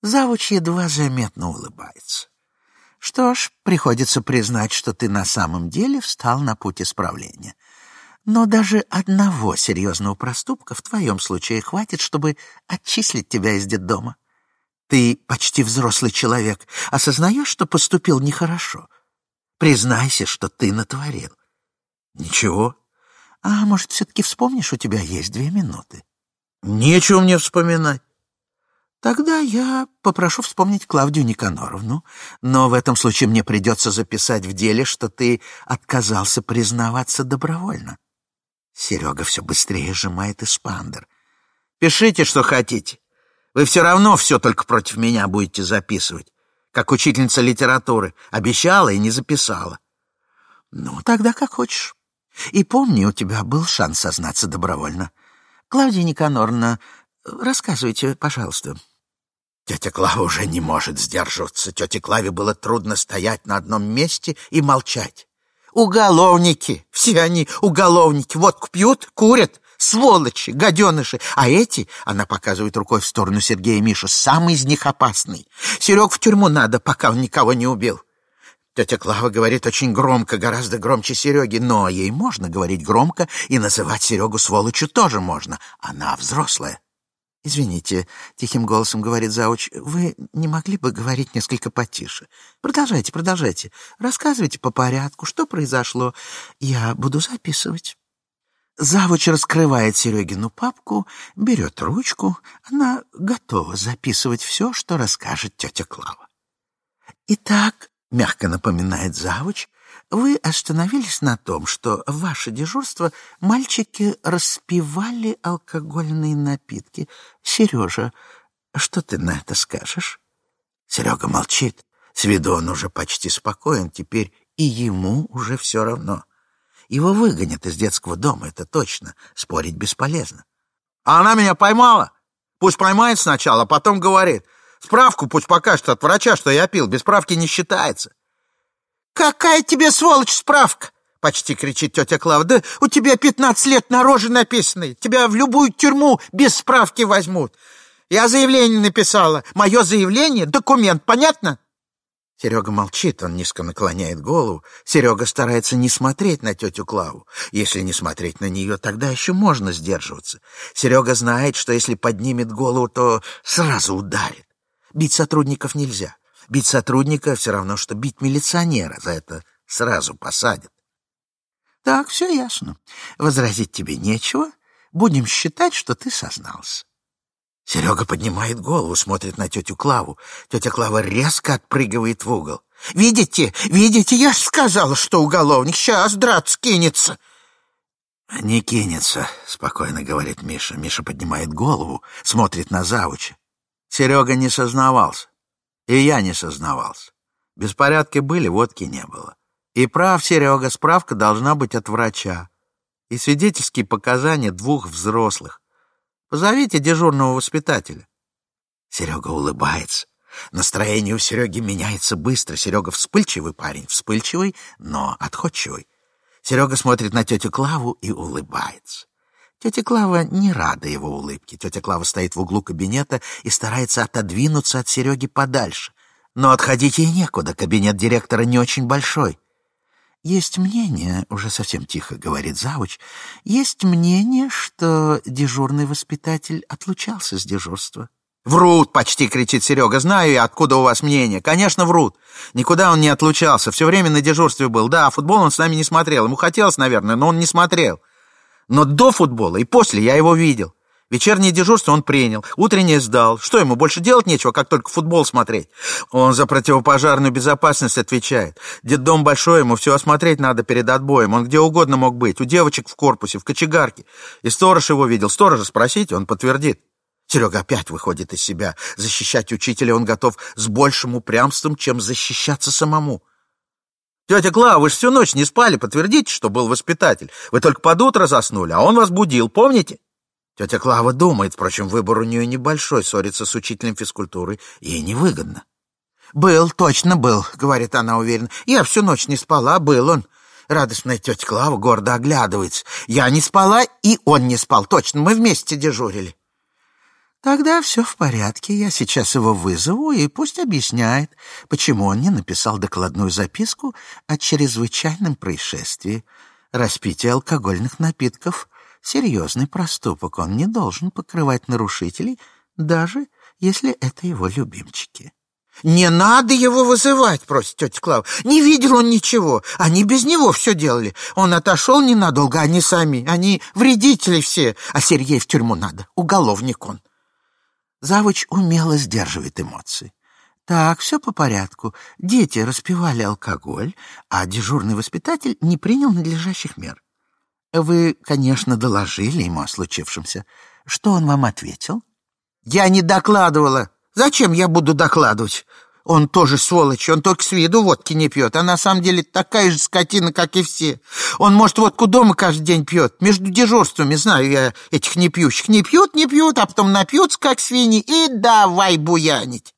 Завуч едва заметно улыбается. Что ж, приходится признать, что ты на самом деле встал на путь исправления. Но даже одного серьезного проступка в твоем случае хватит, чтобы отчислить тебя из детдома. Ты почти взрослый человек, осознаешь, что поступил нехорошо. Признайся, что ты натворил. Ничего. А может, все-таки вспомнишь, у тебя есть две минуты? Нечего мне вспоминать. Тогда я попрошу вспомнить Клавдию Никаноровну, но в этом случае мне придется записать в деле, что ты отказался признаваться добровольно. Серега все быстрее сжимает эспандер. Пишите, что хотите. Вы все равно все только против меня будете записывать, как учительница литературы. Обещала и не записала. Ну, тогда как хочешь. И помни, у тебя был шанс сознаться добровольно. Клавдия Никаноровна, рассказывайте, пожалуйста. Тетя Клава уже не может сдерживаться. Тете Клаве было трудно стоять на одном месте и молчать. Уголовники, все они уголовники, водку пьют, курят, сволочи, гаденыши. А эти, она показывает рукой в сторону Сергея и Миша, самый из них опасный. Серег в тюрьму надо, пока он никого не убил. Тетя Клава говорит очень громко, гораздо громче Сереги, но ей можно говорить громко и называть Серегу сволочью тоже можно. Она взрослая. «Извините», — тихим голосом говорит зауч, — «вы не могли бы говорить несколько потише? Продолжайте, продолжайте. Рассказывайте по порядку, что произошло. Я буду записывать». Завуч раскрывает Серегину папку, берет ручку. Она готова записывать все, что расскажет тетя Клава. «Итак», — мягко напоминает завуч, вы остановились на том, что в ваше дежурство мальчики распивали алкогольные напитки. Сережа, что ты на это скажешь? Серега молчит. С виду он уже почти спокоен. Теперь и ему уже все равно. Его выгонят из детского дома, это точно. Спорить бесполезно. А она меня поймала. Пусть поймает сначала, а потом говорит. Справку пусть покажет от врача, что я пил. Без справки не считается. «Какая тебе, сволочь, справка?» — почти кричит тетя Клава. «Да у тебя пятнадцать лет на роже написаны. Тебя в любую тюрьму без справки возьмут. Я заявление написала. Мое заявление — документ, понятно?» Серега молчит, он низко наклоняет голову. Серега старается не смотреть на тетю Клаву. Если не смотреть на нее, тогда еще можно сдерживаться. Серега знает, что если поднимет голову, то сразу ударит. Бить сотрудников нельзя. Бить сотрудника все равно, что бить милиционера. За это сразу посадят. Так, все ясно. Возразить тебе нечего. Будем считать, что ты сознался. Серега поднимает голову, смотрит на тетю Клаву. Тетя Клава резко отпрыгивает в угол. «Видите, видите, я же сказала, что уголовник сейчас драться кинется!» «Не кинется», — спокойно говорит Миша. Миша поднимает голову, смотрит на завуча. Серега не сознавался. И я не сознавался. Беспорядки были, водки не было. И прав, Серега, справка должна быть от врача. И свидетельские показания двух взрослых. Позовите дежурного воспитателя. Серега улыбается. Настроение у Сереги меняется быстро. Серега вспыльчивый парень, вспыльчивый, но отходчивый. Серега смотрит на тетю Клаву и улыбается. Тетя Клава не рада его улыбке. Тетя Клава стоит в углу кабинета и старается отодвинуться от Сереги подальше. Но отходить ей некуда, кабинет директора не очень большой. Есть мнение, уже совсем тихо говорит завуч, есть мнение, что дежурный воспитатель отлучался с дежурства. «Врут!» — почти кричит Серега. «Знаю я, откуда у вас мнение. Конечно, врут. Никуда он не отлучался. Все время на дежурстве был. Да, футбол он с нами не смотрел. Ему хотелось, наверное, но он не смотрел. Но до футбола и после я его видел. Вечернее дежурство он принял, утреннее сдал. Что ему, больше делать нечего, как только футбол смотреть? Он за противопожарную безопасность отвечает. Детдом большой, ему все осмотреть надо перед отбоем. Он где угодно мог быть, у девочек в корпусе, в кочегарке. И сторож его видел. Сторожа спросите, он подтвердит. Серега опять выходит из себя. Защищать учителя он готов с большим упрямством, чем защищаться самому. Тетя Клава, вы же всю ночь не спали, подтвердите, что был воспитатель. Вы только под утро заснули, а он вас будил, помните? Тетя Клава думает, впрочем, выбор у нее небольшой, ссориться с учителем физкультуры ей невыгодно. «Был, точно был», — говорит она уверенно. «Я всю ночь не спала, был он». Радостная тетя Клава гордо оглядывается. «Я не спала, и он не спал, точно, мы вместе дежурили». Тогда все в порядке. Я сейчас его вызову, и пусть объясняет, почему он не написал докладную записку о чрезвычайном происшествии. Распитие алкогольных напитков — серьезный проступок. Он не должен покрывать нарушителей, даже если это его любимчики. «Не надо его вызывать!» — просит тетя Клава. «Не видел он ничего. Они без него все делали. Он отошел ненадолго, они сами. Они вредители все. А Сергей в тюрьму надо. Уголовник он». Завуч умело сдерживает эмоции. Так, все по порядку. Дети распивали алкоголь, а дежурный воспитатель не принял надлежащих мер. Вы, конечно, доложили ему о случившемся. Что он вам ответил? Я не докладывала. Зачем я буду докладывать? Он тоже сволочь, он только с виду водки не пьет, а на самом деле такая же скотина, как и все. Он, может, водку дома каждый день пьет. Между дежурствами, знаю я этих непьющих. Не пьют, не пьют, а потом напьются, как свиньи, и давай буянить.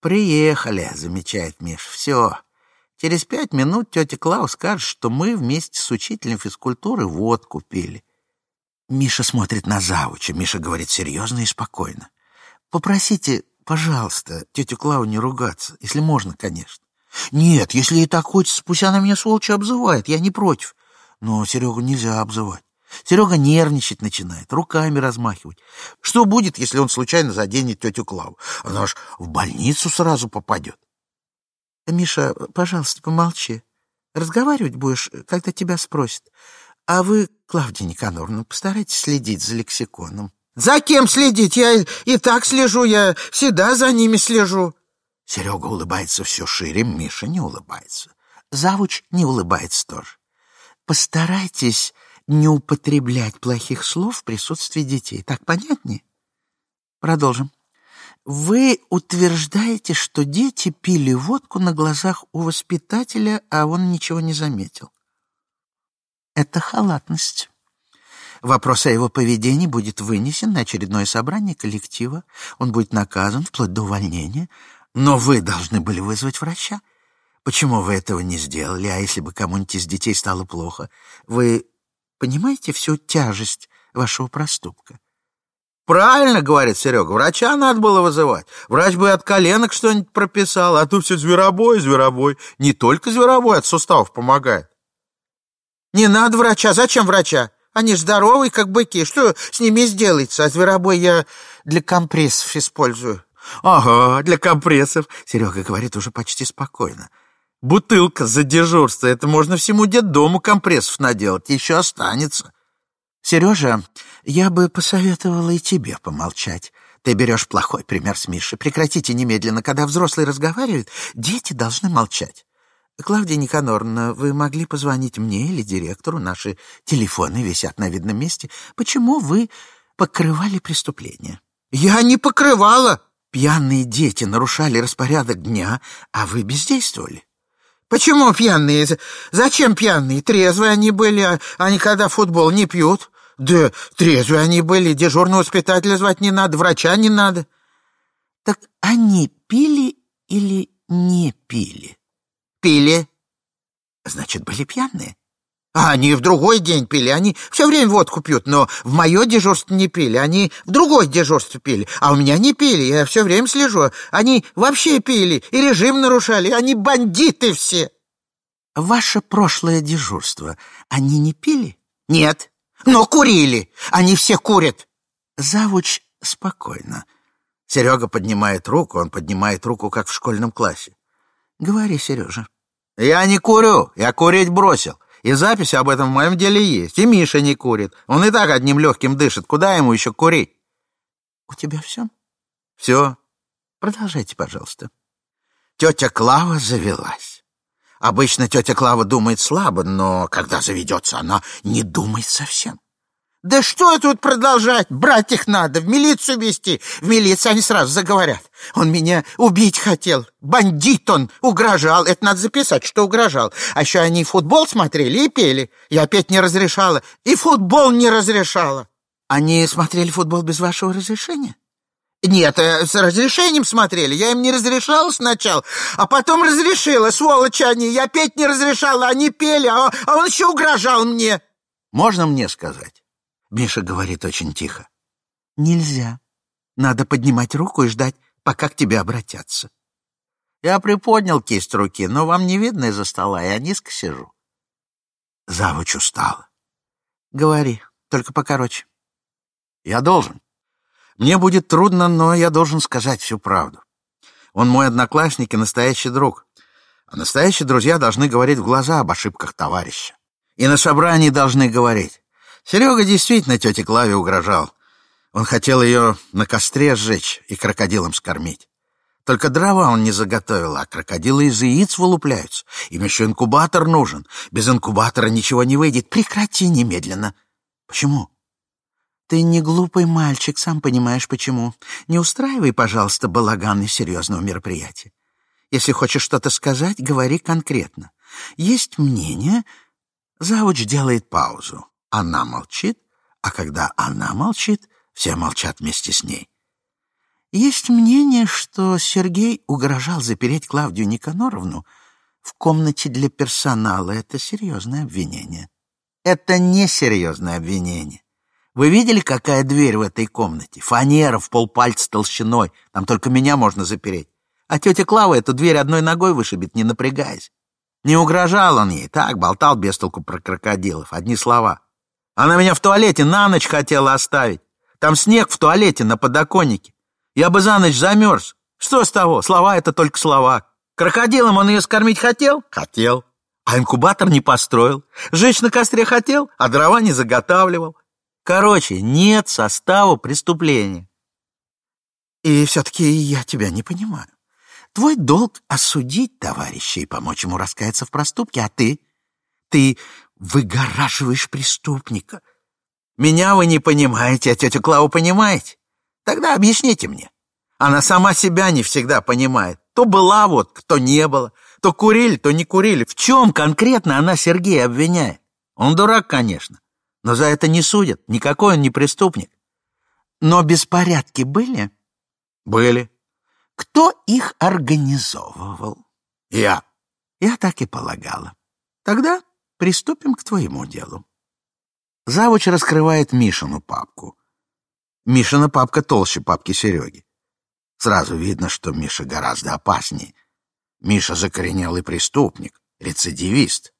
«Приехали», — замечает Миш. «Все. Через пять минут тетя Клаус скажет, что мы вместе с учителем физкультуры водку пили». Миша смотрит на завуча. Миша говорит серьезно и спокойно. «Попросите, пожалуйста, тетю Клау не ругаться, если можно, конечно». «Нет, если ей так хочется, пусть она меня сволочью обзывает, я не против. Но Серегу нельзя обзывать. Серега нервничать начинает, руками размахивать. Что будет, если он случайно заденет тетю Клаву? Она ж в больницу сразу попадет. Миша, пожалуйста, помолчи. Разговаривать будешь, когда тебя спросят. А вы, Клавдия Никаноровна, постарайтесь следить за лексиконом. За кем следить? Я и так слежу, я всегда за ними слежу. Серега улыбается все шире, Миша не улыбается. Завуч не улыбается тоже. Постарайтесь не употреблять плохих слов в присутствии детей. Так понятнее? Продолжим. Вы утверждаете, что дети пили водку на глазах у воспитателя, а он ничего не заметил. Это халатность. Вопрос о его поведении будет вынесен на очередное собрание коллектива. Он будет наказан вплоть до увольнения. Но вы должны были вызвать врача. Почему вы этого не сделали? А если бы кому-нибудь из детей стало плохо? Вы Понимаете всю тяжесть вашего проступка? Правильно, говорит Серега, врача надо было вызывать. Врач бы от коленок что-нибудь прописал, а тут все зверобой, зверобой. Не только зверобой от суставов помогает. Не надо врача. Зачем врача? Они ж здоровые, как быки. Что с ними сделается? А зверобой я для компрессов использую. Ага, для компрессов. Серега говорит уже почти спокойно. Бутылка за дежурство. Это можно всему детдому компрессов наделать. Еще останется. Сережа, я бы посоветовала и тебе помолчать. Ты берешь плохой пример с Мишей. Прекратите немедленно. Когда взрослые разговаривают, дети должны молчать. Клавдия Никаноровна, вы могли позвонить мне или директору. Наши телефоны висят на видном месте. Почему вы покрывали преступление? Я не покрывала. Пьяные дети нарушали распорядок дня, а вы бездействовали. Почему пьяные? Зачем пьяные? Трезвые они были, а они когда футбол не пьют. Да трезвые они были, дежурного воспитателя звать не надо, врача не надо. Так они пили или не пили? Пили. Значит, были пьяные. А они в другой день пили, они все время водку пьют, но в мое дежурство не пили, они в другое дежурство пили, а у меня не пили, я все время слежу. Они вообще пили и режим нарушали, они бандиты все. Ваше прошлое дежурство, они не пили? Нет, но курили, они все курят. Завуч спокойно. Серега поднимает руку, он поднимает руку, как в школьном классе. Говори, Сережа. Я не курю, я курить бросил. И запись об этом в моем деле есть. И Миша не курит. Он и так одним легким дышит. Куда ему еще курить? У тебя все? Все. Продолжайте, пожалуйста. Тетя Клава завелась. Обычно тетя Клава думает слабо, но когда заведется, она не думает совсем. Да что тут продолжать? Брать их надо, в милицию вести. В милиции они сразу заговорят. Он меня убить хотел. Бандит он, угрожал. Это надо записать, что угрожал. А еще они футбол смотрели и пели. Я опять не разрешала. И футбол не разрешала. Они смотрели футбол без вашего разрешения? Нет, э, с разрешением смотрели. Я им не разрешала сначала, а потом разрешила. Сволочи они. Я петь не разрешала, они пели, а, а он еще угрожал мне. Можно мне сказать? Миша говорит очень тихо. «Нельзя. Надо поднимать руку и ждать, пока к тебе обратятся». Я приподнял кисть руки, но вам не видно из-за стола, я низко сижу. Завуч устала. Говори, только покороче. Я должен. Мне будет трудно, но я должен сказать всю правду. Он мой одноклассник и настоящий друг. А настоящие друзья должны говорить в глаза об ошибках товарища. И на собрании должны говорить. Серега действительно тете Клаве угрожал. Он хотел ее на костре сжечь и крокодилам скормить. Только дрова он не заготовил, а крокодилы из яиц вылупляются. Им еще инкубатор нужен. Без инкубатора ничего не выйдет. Прекрати немедленно. Почему? Ты не глупый мальчик, сам понимаешь, почему. Не устраивай, пожалуйста, балаган из серьезного мероприятия. Если хочешь что-то сказать, говори конкретно. Есть мнение... Завуч делает паузу. Она молчит, а когда она молчит, все молчат вместе с ней. Есть мнение, что Сергей угрожал запереть Клавдию Никаноровну в комнате для персонала. Это серьезное обвинение. Это несерьезное обвинение. Вы видели, какая дверь в этой комнате? Фанера в полпальца толщиной. Там только меня можно запереть. А тетя Клава эту дверь одной ногой вышибет, не напрягаясь. Не угрожал он ей, так, болтал без толку про крокодилов. Одни слова. Она меня в туалете на ночь хотела оставить. Там снег в туалете на подоконнике. Я бы за ночь замерз. Что с того? Слова — это только слова. Крокодилом он ее скормить хотел? Хотел. А инкубатор не построил. Жечь на костре хотел, а дрова не заготавливал. Короче, нет состава преступления. И все-таки я тебя не понимаю. Твой долг — осудить товарища и помочь ему раскаяться в проступке, а ты... Ты выгораживаешь преступника. Меня вы не понимаете, а тетю Клаву понимаете? Тогда объясните мне. Она сама себя не всегда понимает. То была вот, кто не было. То курили, то не курили. В чем конкретно она Сергея обвиняет? Он дурак, конечно. Но за это не судят. Никакой он не преступник. Но беспорядки были? Были. Кто их организовывал? Я. Я так и полагала. Тогда приступим к твоему делу. Завуч раскрывает Мишину папку. Мишина папка толще папки Сереги. Сразу видно, что Миша гораздо опаснее. Миша закоренелый преступник, рецидивист.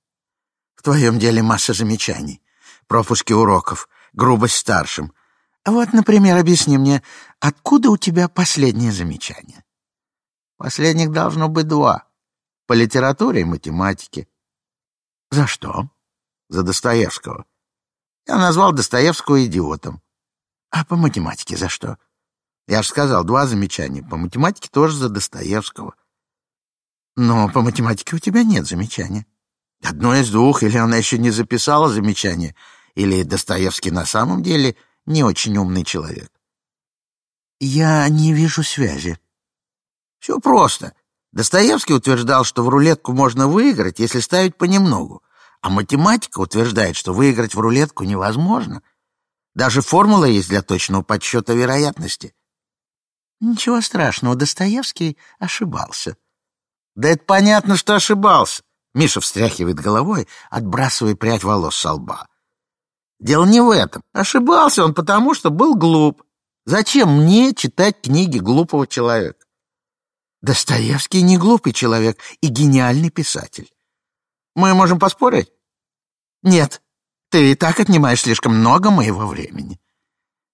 В твоем деле масса замечаний. Пропуски уроков, грубость старшим. Вот, например, объясни мне, откуда у тебя последнее замечание? Последних должно быть два. По литературе и математике. За что? За Достоевского. Я назвал Достоевского идиотом. А по математике за что? Я же сказал, два замечания. По математике тоже за Достоевского. Но по математике у тебя нет замечания. Одно из двух, или она еще не записала замечание, или Достоевский на самом деле не очень умный человек. Я не вижу связи. Все просто. Достоевский утверждал, что в рулетку можно выиграть, если ставить понемногу, а математика утверждает, что выиграть в рулетку невозможно, даже формула есть для точного подсчета вероятности. Ничего страшного, Достоевский ошибался. Да это понятно, что ошибался. Миша встряхивает головой, отбрасывая прядь волос со лба. Дело не в этом. Ошибался он потому, что был глуп. Зачем мне читать книги глупого человека? Достоевский не глупый человек и гениальный писатель. Мы можем поспорить? Нет, ты и так отнимаешь слишком много моего времени.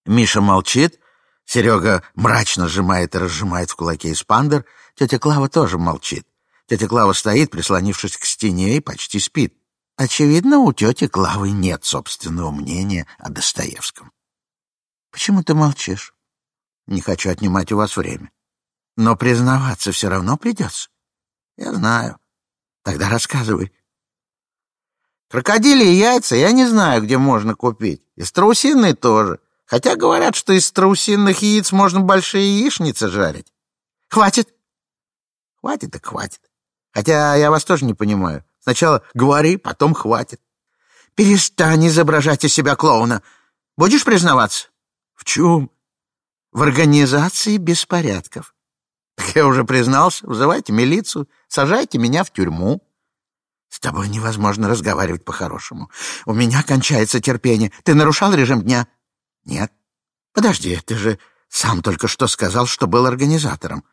Миша молчит, Серега мрачно сжимает и разжимает в кулаке испандер, тетя Клава тоже молчит. Тетя Клава стоит, прислонившись к стене, и почти спит. Очевидно, у тети Клавы нет собственного мнения о Достоевском. Почему ты молчишь? Не хочу отнимать у вас время. Но признаваться все равно придется. Я знаю. Тогда рассказывай. Крокодили яйца я не знаю, где можно купить. И страусиные тоже. Хотя говорят, что из страусиных яиц можно большие яичницы жарить. Хватит. Хватит так хватит. Хотя я вас тоже не понимаю. Сначала говори, потом хватит. Перестань изображать из себя клоуна. Будешь признаваться? В чем? В организации беспорядков. Я уже признался. Вызывайте милицию, сажайте меня в тюрьму. С тобой невозможно разговаривать по-хорошему. У меня кончается терпение. Ты нарушал режим дня? Нет. Подожди, ты же сам только что сказал, что был организатором.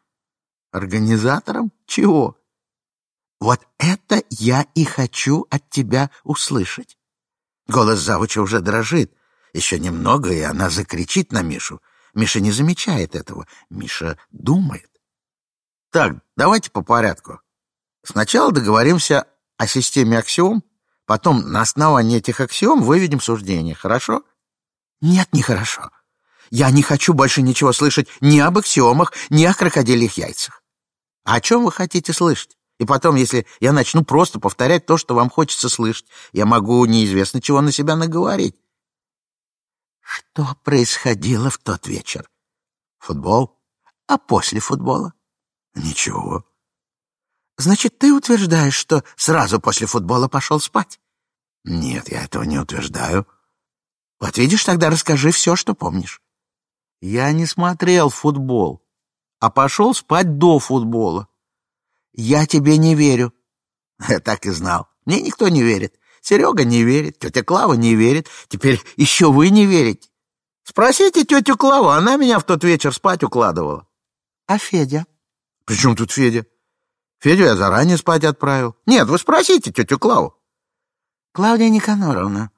Организатором? Чего? Вот это я и хочу от тебя услышать. Голос завуча уже дрожит. Еще немного, и она закричит на Мишу. Миша не замечает этого. Миша думает. Так, давайте по порядку. Сначала договоримся о системе аксиом, потом на основании этих аксиом выведем суждение, хорошо? Нет, нехорошо. Я не хочу больше ничего слышать ни об аксиомах, ни о крокодильих яйцах. А о чем вы хотите слышать? И потом, если я начну просто повторять то, что вам хочется слышать, я могу неизвестно чего на себя наговорить. Что происходило в тот вечер? Футбол? А после футбола? Ничего. Значит, ты утверждаешь, что сразу после футбола пошел спать? Нет, я этого не утверждаю. Вот видишь, тогда расскажи все, что помнишь. Я не смотрел футбол, а пошел спать до футбола. Я тебе не верю. Я так и знал. Мне никто не верит. Серега не верит, тетя Клава не верит. Теперь еще вы не верите. Спросите тетю Клаву, она меня в тот вечер спать укладывала. А Федя? При чем тут Федя? Федю я заранее спать отправил. Нет, вы спросите тетю Клаву. Клавдия Никаноровна.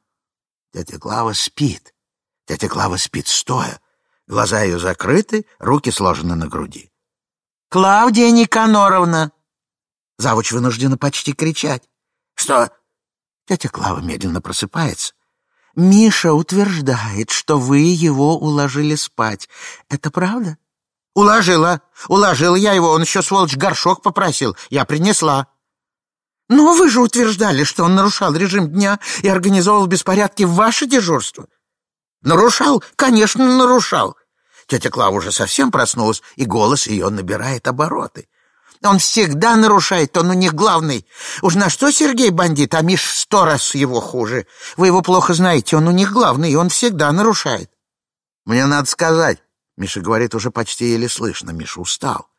Тетя Клава спит. Тетя Клава спит стоя. Глаза ее закрыты, руки сложены на груди. «Клавдия Никаноровна!» Завуч вынуждена почти кричать. «Что?» Тетя Клава медленно просыпается. «Миша утверждает, что вы его уложили спать. Это правда?» «Уложила. Уложила я его. Он еще, сволочь, горшок попросил. Я принесла». «Но вы же утверждали, что он нарушал режим дня и организовал беспорядки в ваше дежурство». «Нарушал? Конечно, нарушал». Тетя Клава уже совсем проснулась, и голос ее набирает обороты. Он всегда нарушает, он у них главный. Уж на что Сергей бандит, а Миш сто раз его хуже. Вы его плохо знаете, он у них главный, и он всегда нарушает. Мне надо сказать. Миша говорит уже почти еле слышно. Миша устал.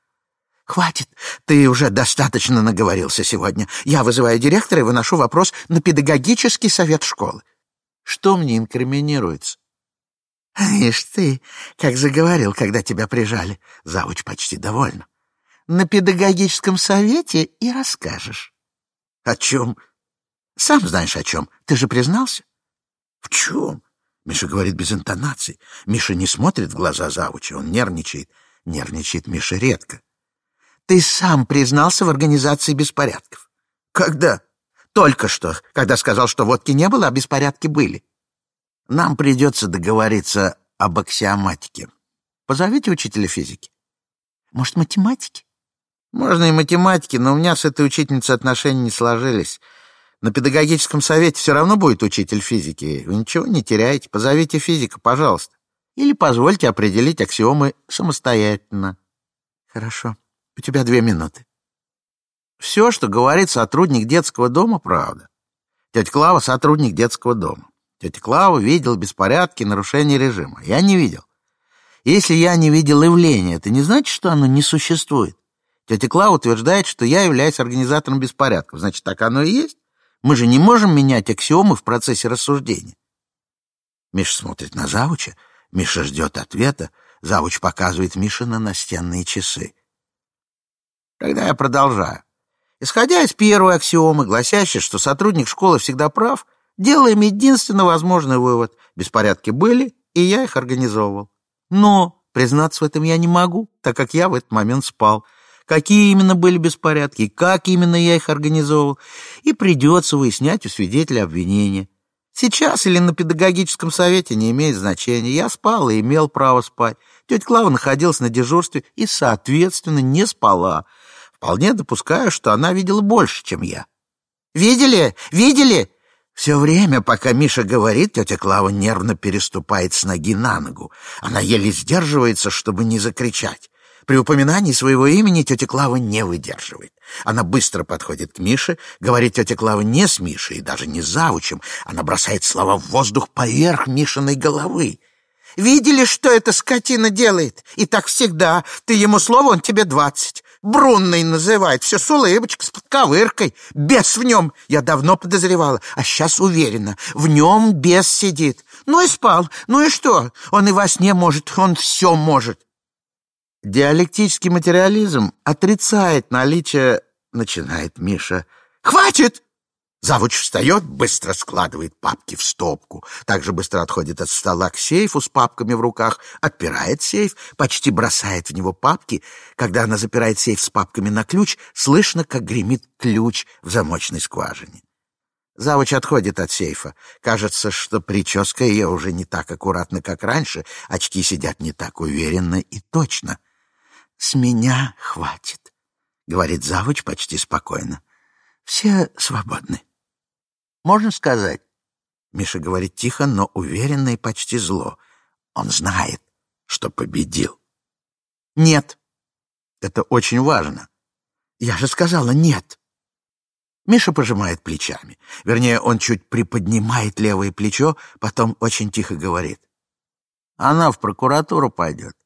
«Хватит, ты уже достаточно наговорился сегодня. Я вызываю директора и выношу вопрос на педагогический совет школы». «Что мне инкриминируется?» «Ишь ты, как заговорил, когда тебя прижали». Завуч почти довольна на педагогическом совете и расскажешь. — О чем? — Сам знаешь о чем. Ты же признался? — В чем? Миша говорит без интонации. Миша не смотрит в глаза завуча, он нервничает. Нервничает Миша редко. — Ты сам признался в организации беспорядков. — Когда? — Только что, когда сказал, что водки не было, а беспорядки были. Нам придется договориться об аксиоматике. Позовите учителя физики. Может, математики? Можно и математики, но у меня с этой учительницей отношения не сложились. На педагогическом совете все равно будет учитель физики. Вы ничего не теряете. Позовите физика, пожалуйста. Или позвольте определить аксиомы самостоятельно. Хорошо. У тебя две минуты. Все, что говорит сотрудник детского дома, правда. Тетя Клава — сотрудник детского дома. Тетя Клава видел беспорядки, нарушения режима. Я не видел. Если я не видел явления, это не значит, что оно не существует. Тетя Клава утверждает, что я являюсь организатором беспорядков. Значит, так оно и есть? Мы же не можем менять аксиомы в процессе рассуждения. Миша смотрит на Завуча. Миша ждет ответа. Завуч показывает Мише на настенные часы. Тогда я продолжаю. Исходя из первой аксиомы, гласящей, что сотрудник школы всегда прав, делаем единственно возможный вывод. Беспорядки были, и я их организовывал. Но признаться в этом я не могу, так как я в этот момент спал какие именно были беспорядки, как именно я их организовал, и придется выяснять у свидетеля обвинения. Сейчас или на педагогическом совете не имеет значения. Я спал и имел право спать. Тетя Клава находилась на дежурстве и, соответственно, не спала. Вполне допускаю, что она видела больше, чем я. «Видели? Видели?» Все время, пока Миша говорит, тетя Клава нервно переступает с ноги на ногу. Она еле сдерживается, чтобы не закричать. При упоминании своего имени тетя Клава не выдерживает. Она быстро подходит к Мише, говорит тетя Клава не с Мишей даже не с заучем. Она бросает слова в воздух поверх Мишиной головы. «Видели, что эта скотина делает? И так всегда. Ты ему слово, он тебе двадцать. Брунный называет, все с улыбочкой, с подковыркой. Бес в нем, я давно подозревала, а сейчас уверена, в нем бес сидит. Ну и спал, ну и что? Он и во сне может, он все может. Диалектический материализм отрицает наличие... Начинает Миша. «Хватит!» Завуч встает, быстро складывает папки в стопку, также быстро отходит от стола к сейфу с папками в руках, отпирает сейф, почти бросает в него папки. Когда она запирает сейф с папками на ключ, слышно, как гремит ключ в замочной скважине. Завуч отходит от сейфа. Кажется, что прическа ее уже не так аккуратна, как раньше, очки сидят не так уверенно и точно. «С меня хватит», — говорит завуч почти спокойно. «Все свободны». «Можно сказать?» Миша говорит тихо, но уверенно и почти зло. Он знает, что победил. «Нет». Это очень важно. «Я же сказала нет». Миша пожимает плечами. Вернее, он чуть приподнимает левое плечо, потом очень тихо говорит. «Она в прокуратуру пойдет».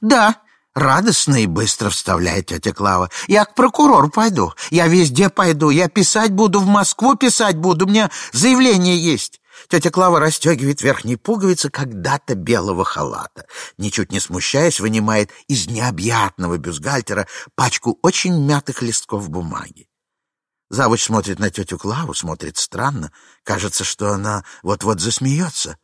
«Да», — радостно и быстро вставляет тетя Клава. «Я к прокурору пойду. Я везде пойду. Я писать буду, в Москву писать буду. У меня заявление есть». Тетя Клава расстегивает верхние пуговицы когда-то белого халата. Ничуть не смущаясь, вынимает из необъятного бюстгальтера пачку очень мятых листков бумаги. Завуч смотрит на тетю Клаву, смотрит странно. Кажется, что она вот-вот засмеется.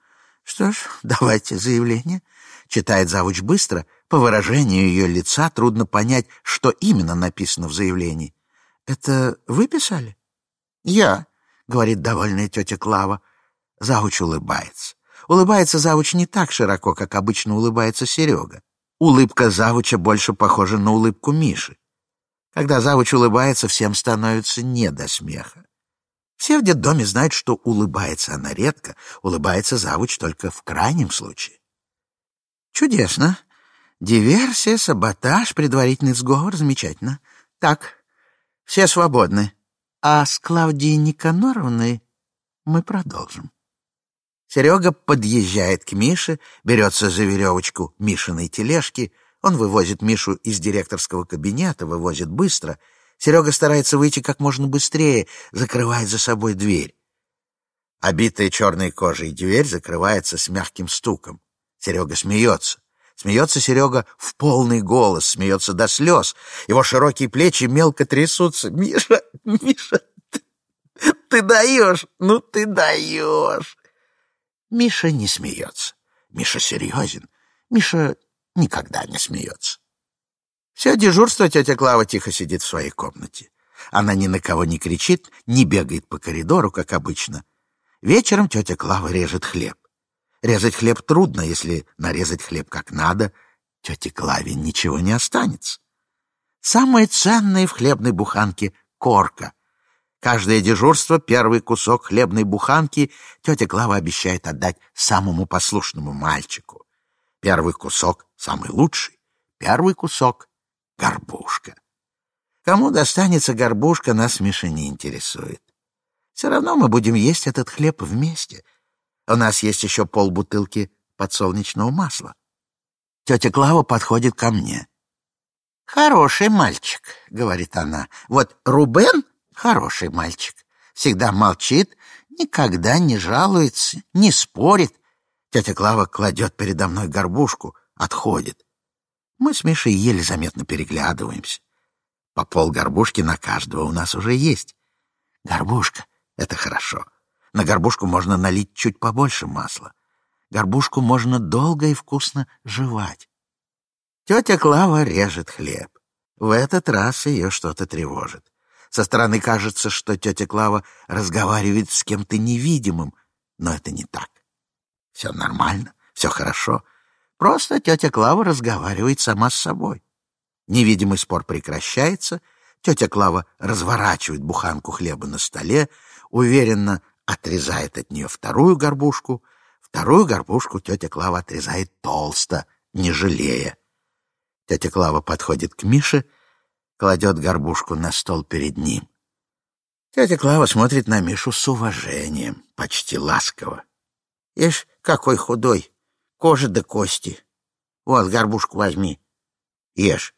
«Что ж, давайте заявление», — читает завуч быстро. По выражению ее лица трудно понять, что именно написано в заявлении. «Это вы писали?» «Я», — говорит довольная тетя Клава. Завуч улыбается. Улыбается завуч не так широко, как обычно улыбается Серега. Улыбка завуча больше похожа на улыбку Миши. Когда завуч улыбается, всем становится не до смеха. Все в детдоме знают, что улыбается она редко, улыбается завуч только в крайнем случае. Чудесно. Диверсия, саботаж, предварительный сговор — замечательно. Так, все свободны. А с Клавдией Никаноровной мы продолжим. Серега подъезжает к Мише, берется за веревочку Мишиной тележки — он вывозит Мишу из директорского кабинета, вывозит быстро. Серега старается выйти как можно быстрее, закрывает за собой дверь. Обитая черной кожей дверь закрывается с мягким стуком. Серега смеется. Смеется Серега в полный голос, смеется до слез. Его широкие плечи мелко трясутся. «Миша, Миша, ты, ты даешь, ну ты даешь!» Миша не смеется. Миша серьезен. Миша никогда не смеется. Все дежурство тетя Клава тихо сидит в своей комнате. Она ни на кого не кричит, не бегает по коридору, как обычно. Вечером тетя Клава режет хлеб. Резать хлеб трудно, если нарезать хлеб как надо, тете Клаве ничего не останется. Самое ценное в хлебной буханке — корка. Каждое дежурство, первый кусок хлебной буханки тетя Клава обещает отдать самому послушному мальчику. Первый кусок самый лучший. Первый кусок — горбушка. Кому достанется горбушка, нас Миша не интересует. Все равно мы будем есть этот хлеб вместе. У нас есть еще полбутылки подсолнечного масла. Тетя Клава подходит ко мне. «Хороший мальчик», — говорит она. «Вот Рубен — хороший мальчик. Всегда молчит, никогда не жалуется, не спорит, Тетя Клава кладет передо мной горбушку, отходит. Мы с Мишей еле заметно переглядываемся. По пол горбушки на каждого у нас уже есть. Горбушка — это хорошо. На горбушку можно налить чуть побольше масла. Горбушку можно долго и вкусно жевать. Тетя Клава режет хлеб. В этот раз ее что-то тревожит. Со стороны кажется, что тетя Клава разговаривает с кем-то невидимым, но это не так. Все нормально, все хорошо. Просто тетя Клава разговаривает сама с собой. Невидимый спор прекращается, тетя Клава разворачивает буханку хлеба на столе, уверенно отрезает от нее вторую горбушку, вторую горбушку тетя Клава отрезает толсто, не жалея. Тетя Клава подходит к Мише, кладет горбушку на стол перед ним. Тетя Клава смотрит на Мишу с уважением, почти ласково. Ишь, какой худой, кожа до кости. Вот, горбушку возьми. Ешь.